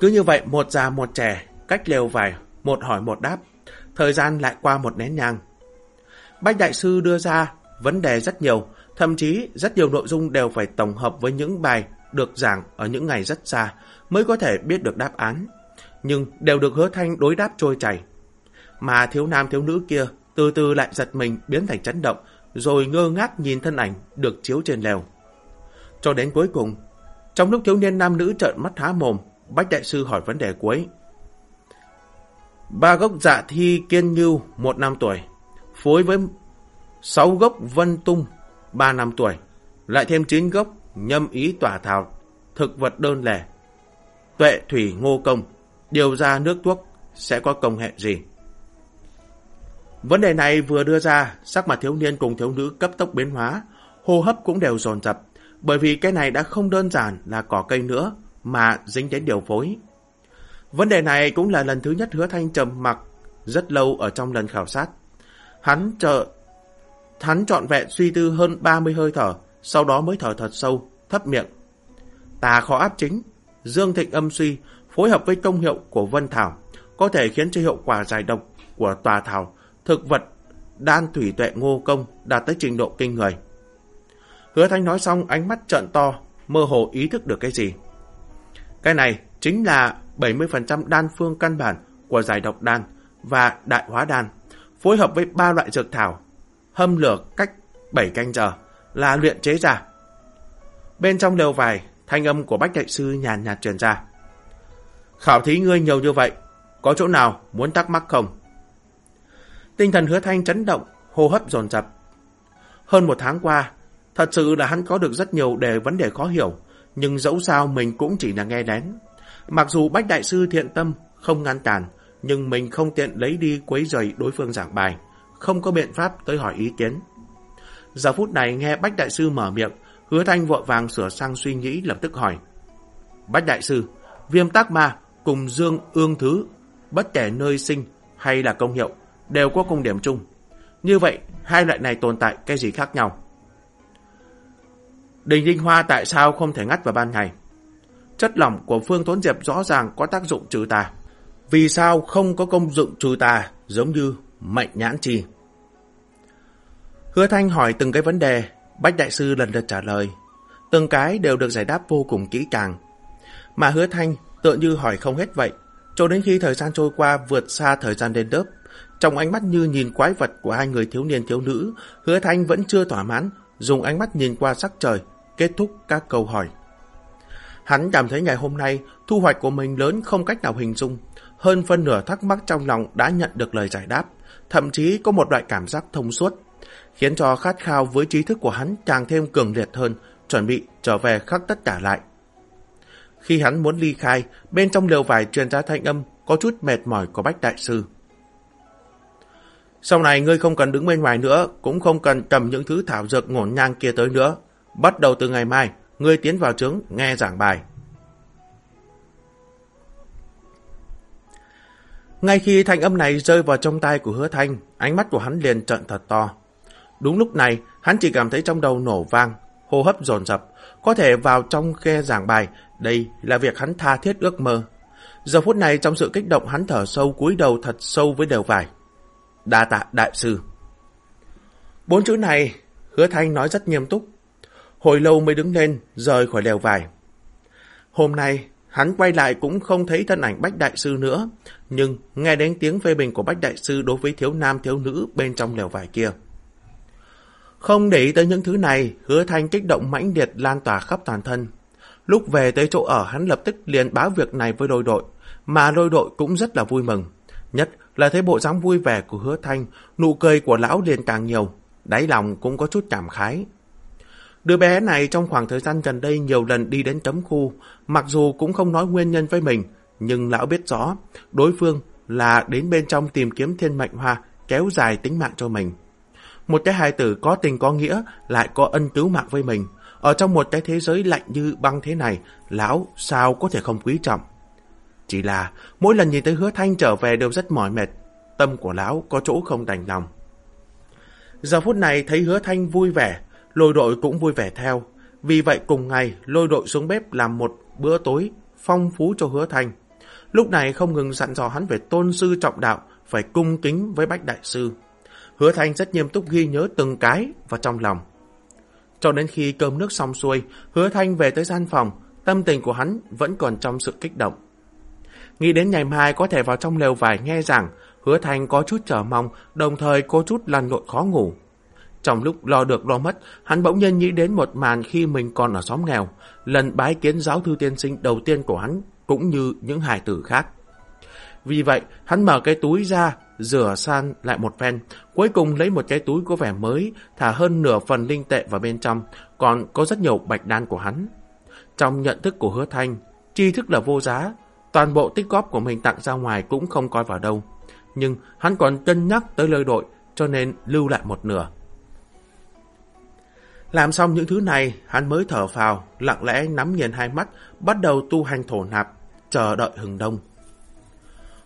Cứ như vậy, một già một trẻ, cách lều vài, một hỏi một đáp, thời gian lại qua một nén nhang. Bách đại sư đưa ra vấn đề rất nhiều, Thậm chí rất nhiều nội dung đều phải tổng hợp với những bài được giảng ở những ngày rất xa mới có thể biết được đáp án. Nhưng đều được hứa thanh đối đáp trôi chảy. Mà thiếu nam thiếu nữ kia từ từ lại giật mình biến thành chấn động rồi ngơ ngác nhìn thân ảnh được chiếu trên lều. Cho đến cuối cùng, trong lúc thiếu niên nam nữ trợn mắt há mồm, Bách Đại Sư hỏi vấn đề cuối. Ba gốc dạ thi kiên như một năm tuổi, phối với sáu gốc vân tung ba năm tuổi, lại thêm chín gốc nhâm ý tỏa thảo, thực vật đơn lẻ, tuệ thủy ngô công, điều ra nước thuốc sẽ có công hệ gì? Vấn đề này vừa đưa ra, sắc mặt thiếu niên cùng thiếu nữ cấp tốc biến hóa, hô hấp cũng đều dồn dập, bởi vì cái này đã không đơn giản là cỏ cây nữa, mà dính đến điều phối. Vấn đề này cũng là lần thứ nhất hứa thanh trầm mặc rất lâu ở trong lần khảo sát. Hắn chờ Hắn trọn vẹn suy tư hơn 30 hơi thở, sau đó mới thở thật sâu, thấp miệng. ta khó áp chính, dương thịnh âm suy, phối hợp với công hiệu của vân thảo, có thể khiến cho hiệu quả giải độc của tòa thảo, thực vật, đan thủy tuệ ngô công đạt tới trình độ kinh người. Hứa Thanh nói xong ánh mắt trợn to, mơ hồ ý thức được cái gì. Cái này chính là 70% đan phương căn bản của giải độc đan và đại hóa đan phối hợp với ba loại dược thảo, hâm lửa cách 7 canh giờ là luyện chế ra. Bên trong lều vải, thanh âm của Bách Đại Sư nhàn nhạt truyền ra. Khảo thí ngươi nhiều như vậy, có chỗ nào muốn thắc mắc không? Tinh thần hứa thanh chấn động, hô hấp dồn dập. Hơn một tháng qua, thật sự là hắn có được rất nhiều đề vấn đề khó hiểu, nhưng dẫu sao mình cũng chỉ là nghe đến. Mặc dù Bách Đại Sư thiện tâm, không ngăn cản, nhưng mình không tiện lấy đi quấy rầy đối phương giảng bài, không có biện pháp tới hỏi ý kiến. Giờ phút này nghe Bách Đại Sư mở miệng, hứa thanh vội vàng sửa sang suy nghĩ lập tức hỏi. Bách Đại Sư, viêm tác ma cùng dương ương thứ, bất kể nơi sinh hay là công hiệu, đều có công điểm chung. Như vậy, hai loại này tồn tại cái gì khác nhau? Đình linh hoa tại sao không thể ngắt vào ban ngày? Chất lỏng của Phương Thốn Diệp rõ ràng có tác dụng trừ tà. Vì sao không có công dụng trừ tà giống như mệnh nhãn trì? Hứa Thanh hỏi từng cái vấn đề, Bách Đại Sư lần lượt trả lời. Từng cái đều được giải đáp vô cùng kỹ càng. Mà Hứa Thanh tựa như hỏi không hết vậy, cho đến khi thời gian trôi qua vượt xa thời gian đến đớp. Trong ánh mắt như nhìn quái vật của hai người thiếu niên thiếu nữ, Hứa Thanh vẫn chưa thỏa mãn, dùng ánh mắt nhìn qua sắc trời, kết thúc các câu hỏi. Hắn cảm thấy ngày hôm nay thu hoạch của mình lớn không cách nào hình dung. Hơn phân nửa thắc mắc trong lòng đã nhận được lời giải đáp, thậm chí có một loại cảm giác thông suốt, khiến cho khát khao với trí thức của hắn càng thêm cường liệt hơn, chuẩn bị trở về khắc tất cả lại. Khi hắn muốn ly khai, bên trong lều vải truyền ra thanh âm có chút mệt mỏi của Bách Đại Sư. Sau này ngươi không cần đứng bên ngoài nữa, cũng không cần cầm những thứ thảo dược ngổn ngang kia tới nữa. Bắt đầu từ ngày mai, ngươi tiến vào trướng nghe giảng bài. Ngay khi thanh âm này rơi vào trong tay của hứa thanh, ánh mắt của hắn liền trận thật to. Đúng lúc này, hắn chỉ cảm thấy trong đầu nổ vang, hô hấp dồn dập, có thể vào trong khe giảng bài, đây là việc hắn tha thiết ước mơ. Giờ phút này trong sự kích động hắn thở sâu cúi đầu thật sâu với đều vải. Đa tạ đại sư. Bốn chữ này, hứa thanh nói rất nghiêm túc. Hồi lâu mới đứng lên, rời khỏi đèo vải. Hôm nay, hắn quay lại cũng không thấy thân ảnh Bách Đại Sư nữa, nhưng nghe đến tiếng phê bình của Bách Đại Sư đối với thiếu nam thiếu nữ bên trong lều vải kia. Không để ý tới những thứ này, hứa thanh kích động mãnh liệt lan tỏa khắp toàn thân. Lúc về tới chỗ ở hắn lập tức liền báo việc này với đôi đội, mà đôi đội cũng rất là vui mừng. Nhất là thấy bộ dáng vui vẻ của hứa thanh, nụ cười của lão liền càng nhiều, đáy lòng cũng có chút cảm khái. Đứa bé này trong khoảng thời gian gần đây nhiều lần đi đến cấm khu, mặc dù cũng không nói nguyên nhân với mình, nhưng lão biết rõ, đối phương là đến bên trong tìm kiếm thiên mệnh hoa, kéo dài tính mạng cho mình. Một cái hài tử có tình có nghĩa, lại có ân cứu mạng với mình. Ở trong một cái thế giới lạnh như băng thế này, lão sao có thể không quý trọng. Chỉ là mỗi lần nhìn thấy hứa thanh trở về đều rất mỏi mệt, tâm của lão có chỗ không đành lòng. Giờ phút này thấy hứa thanh vui vẻ, lôi đội cũng vui vẻ theo. Vì vậy cùng ngày lôi đội xuống bếp làm một bữa tối phong phú cho hứa thanh. Lúc này không ngừng dặn dò hắn về tôn sư trọng đạo, phải cung kính với bách đại sư. Hứa thanh rất nghiêm túc ghi nhớ từng cái vào trong lòng. Cho đến khi cơm nước xong xuôi, hứa thanh về tới gian phòng, tâm tình của hắn vẫn còn trong sự kích động. Nghĩ đến ngày mai có thể vào trong lều vải nghe rằng hứa thanh có chút chờ mong, đồng thời có chút lăn lộn khó ngủ. Trong lúc lo được lo mất, hắn bỗng nhiên nghĩ đến một màn khi mình còn ở xóm nghèo, lần bái kiến giáo thư tiên sinh đầu tiên của hắn, cũng như những hài tử khác. Vì vậy, hắn mở cái túi ra, rửa san lại một phen, cuối cùng lấy một cái túi có vẻ mới, thả hơn nửa phần linh tệ vào bên trong, còn có rất nhiều bạch đan của hắn. Trong nhận thức của hứa thanh, tri thức là vô giá, toàn bộ tích góp của mình tặng ra ngoài cũng không coi vào đâu. Nhưng hắn còn cân nhắc tới lời đội, cho nên lưu lại một nửa. Làm xong những thứ này, hắn mới thở phào, lặng lẽ nắm nghiền hai mắt, bắt đầu tu hành thổ nạp, chờ đợi hừng đông.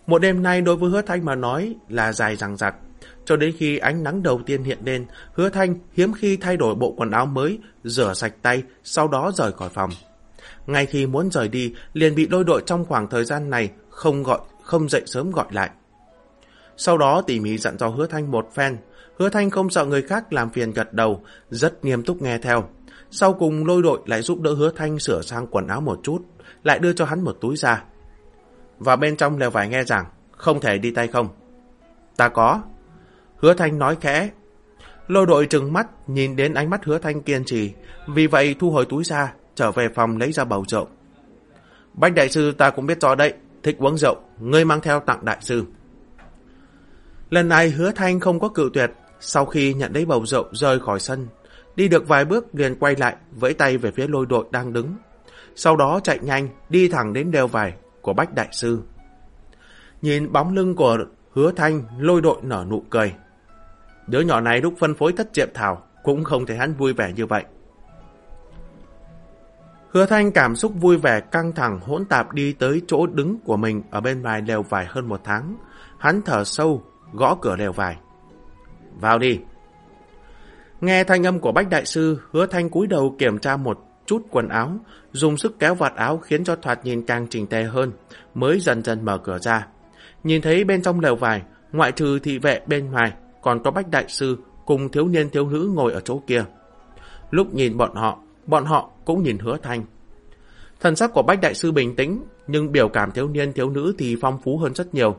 Một đêm nay đối với hứa thanh mà nói là dài rằng rặc. Cho đến khi ánh nắng đầu tiên hiện lên, hứa thanh hiếm khi thay đổi bộ quần áo mới, rửa sạch tay, sau đó rời khỏi phòng. Ngay khi muốn rời đi, liền bị đôi đội trong khoảng thời gian này không gọi không dậy sớm gọi lại. Sau đó tỉ mỉ dặn dò hứa thanh một phen, hứa thanh không sợ người khác làm phiền gật đầu, rất nghiêm túc nghe theo. Sau cùng lôi đội lại giúp đỡ hứa thanh sửa sang quần áo một chút, lại đưa cho hắn một túi ra. Và bên trong lều vải nghe rằng, không thể đi tay không. Ta có. Hứa Thanh nói khẽ. Lôi đội trừng mắt, nhìn đến ánh mắt hứa Thanh kiên trì, vì vậy thu hồi túi ra, trở về phòng lấy ra bầu rượu. Bách đại sư ta cũng biết rõ đấy, thích uống rượu, ngươi mang theo tặng đại sư. Lần này hứa Thanh không có cự tuyệt, sau khi nhận lấy bầu rượu rời khỏi sân, đi được vài bước liền quay lại, vẫy tay về phía lôi đội đang đứng. Sau đó chạy nhanh, đi thẳng đến đeo vải của Bách Đại Sư. Nhìn bóng lưng của hứa thanh, lôi đội nở nụ cười. Đứa nhỏ này lúc phân phối thất diệm thảo, cũng không thể hắn vui vẻ như vậy. Hứa thanh cảm xúc vui vẻ căng thẳng hỗn tạp đi tới chỗ đứng của mình ở bên ngoài lều vải hơn một tháng. Hắn thở sâu, gõ cửa lều vải. Vào đi. Nghe thanh âm của Bách Đại Sư, hứa thanh cúi đầu kiểm tra một chút quần áo, dùng sức kéo vạt áo khiến cho thoạt nhìn càng chỉnh tề hơn, mới dần dần mở cửa ra. Nhìn thấy bên trong lều vải, ngoại trừ thị vệ bên ngoài, còn có Bách Đại Sư cùng thiếu niên thiếu nữ ngồi ở chỗ kia. Lúc nhìn bọn họ, bọn họ cũng nhìn hứa thanh. Thần sắc của Bách Đại Sư bình tĩnh, nhưng biểu cảm thiếu niên thiếu nữ thì phong phú hơn rất nhiều.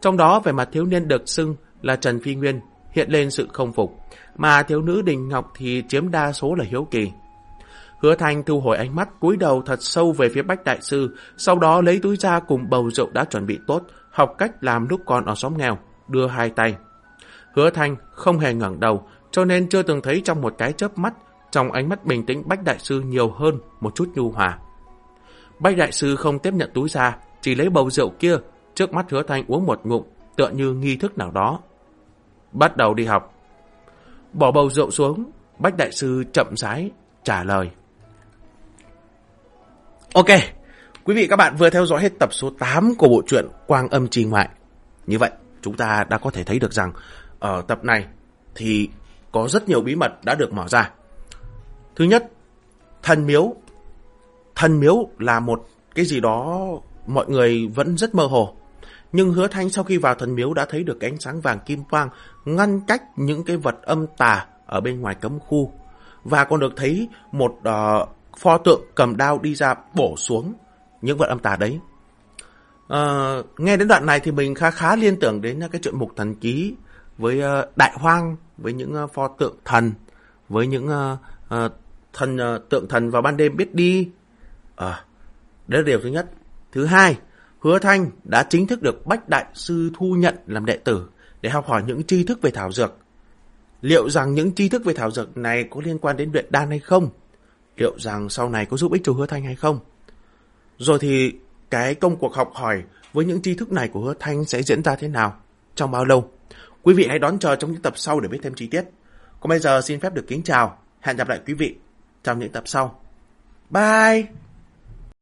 Trong đó về mặt thiếu niên được xưng là Trần Phi Nguyên, hiện lên sự không phục, mà thiếu nữ Đình Ngọc thì chiếm đa số là hiếu kỳ. Hứa Thanh thu hồi ánh mắt cúi đầu thật sâu về phía Bách Đại Sư, sau đó lấy túi ra cùng bầu rượu đã chuẩn bị tốt, học cách làm lúc còn ở xóm nghèo, đưa hai tay. Hứa Thanh không hề ngẩng đầu, cho nên chưa từng thấy trong một cái chớp mắt, trong ánh mắt bình tĩnh Bách Đại Sư nhiều hơn một chút nhu hòa. Bách Đại Sư không tiếp nhận túi ra, chỉ lấy bầu rượu kia, trước mắt Hứa Thanh uống một ngụm, tựa như nghi thức nào đó. Bắt đầu đi học. Bỏ bầu rượu xuống, Bách Đại Sư chậm rãi trả lời. Ok, quý vị các bạn vừa theo dõi hết tập số 8 của bộ truyện Quang Âm Trì Ngoại. Như vậy, chúng ta đã có thể thấy được rằng ở tập này thì có rất nhiều bí mật đã được mở ra. Thứ nhất, thần miếu. Thần miếu là một cái gì đó mọi người vẫn rất mơ hồ. Nhưng hứa thanh sau khi vào thần miếu đã thấy được cái ánh sáng vàng kim quang ngăn cách những cái vật âm tà ở bên ngoài cấm khu. Và còn được thấy một uh, pho tượng cầm đao đi ra bổ xuống những vật âm tà đấy. À, nghe đến đoạn này thì mình khá khá liên tưởng đến cái chuyện mục thần ký với uh, đại hoang, với những uh, pho tượng thần, với những uh, uh, thần uh, tượng thần vào ban đêm biết đi. À, đấy là điều thứ nhất. Thứ hai, Hứa Thanh đã chính thức được Bách Đại Sư thu nhận làm đệ tử để học hỏi những tri thức về thảo dược. Liệu rằng những tri thức về thảo dược này có liên quan đến luyện đan hay không? Liệu rằng sau này có giúp ích cho Hứa Thanh hay không. Rồi thì cái công cuộc học hỏi với những tri thức này của Hứa Thanh sẽ diễn ra thế nào, trong bao lâu. Quý vị hãy đón chờ trong những tập sau để biết thêm chi tiết. Còn bây giờ xin phép được kính chào, hẹn gặp lại quý vị trong những tập sau. Bye!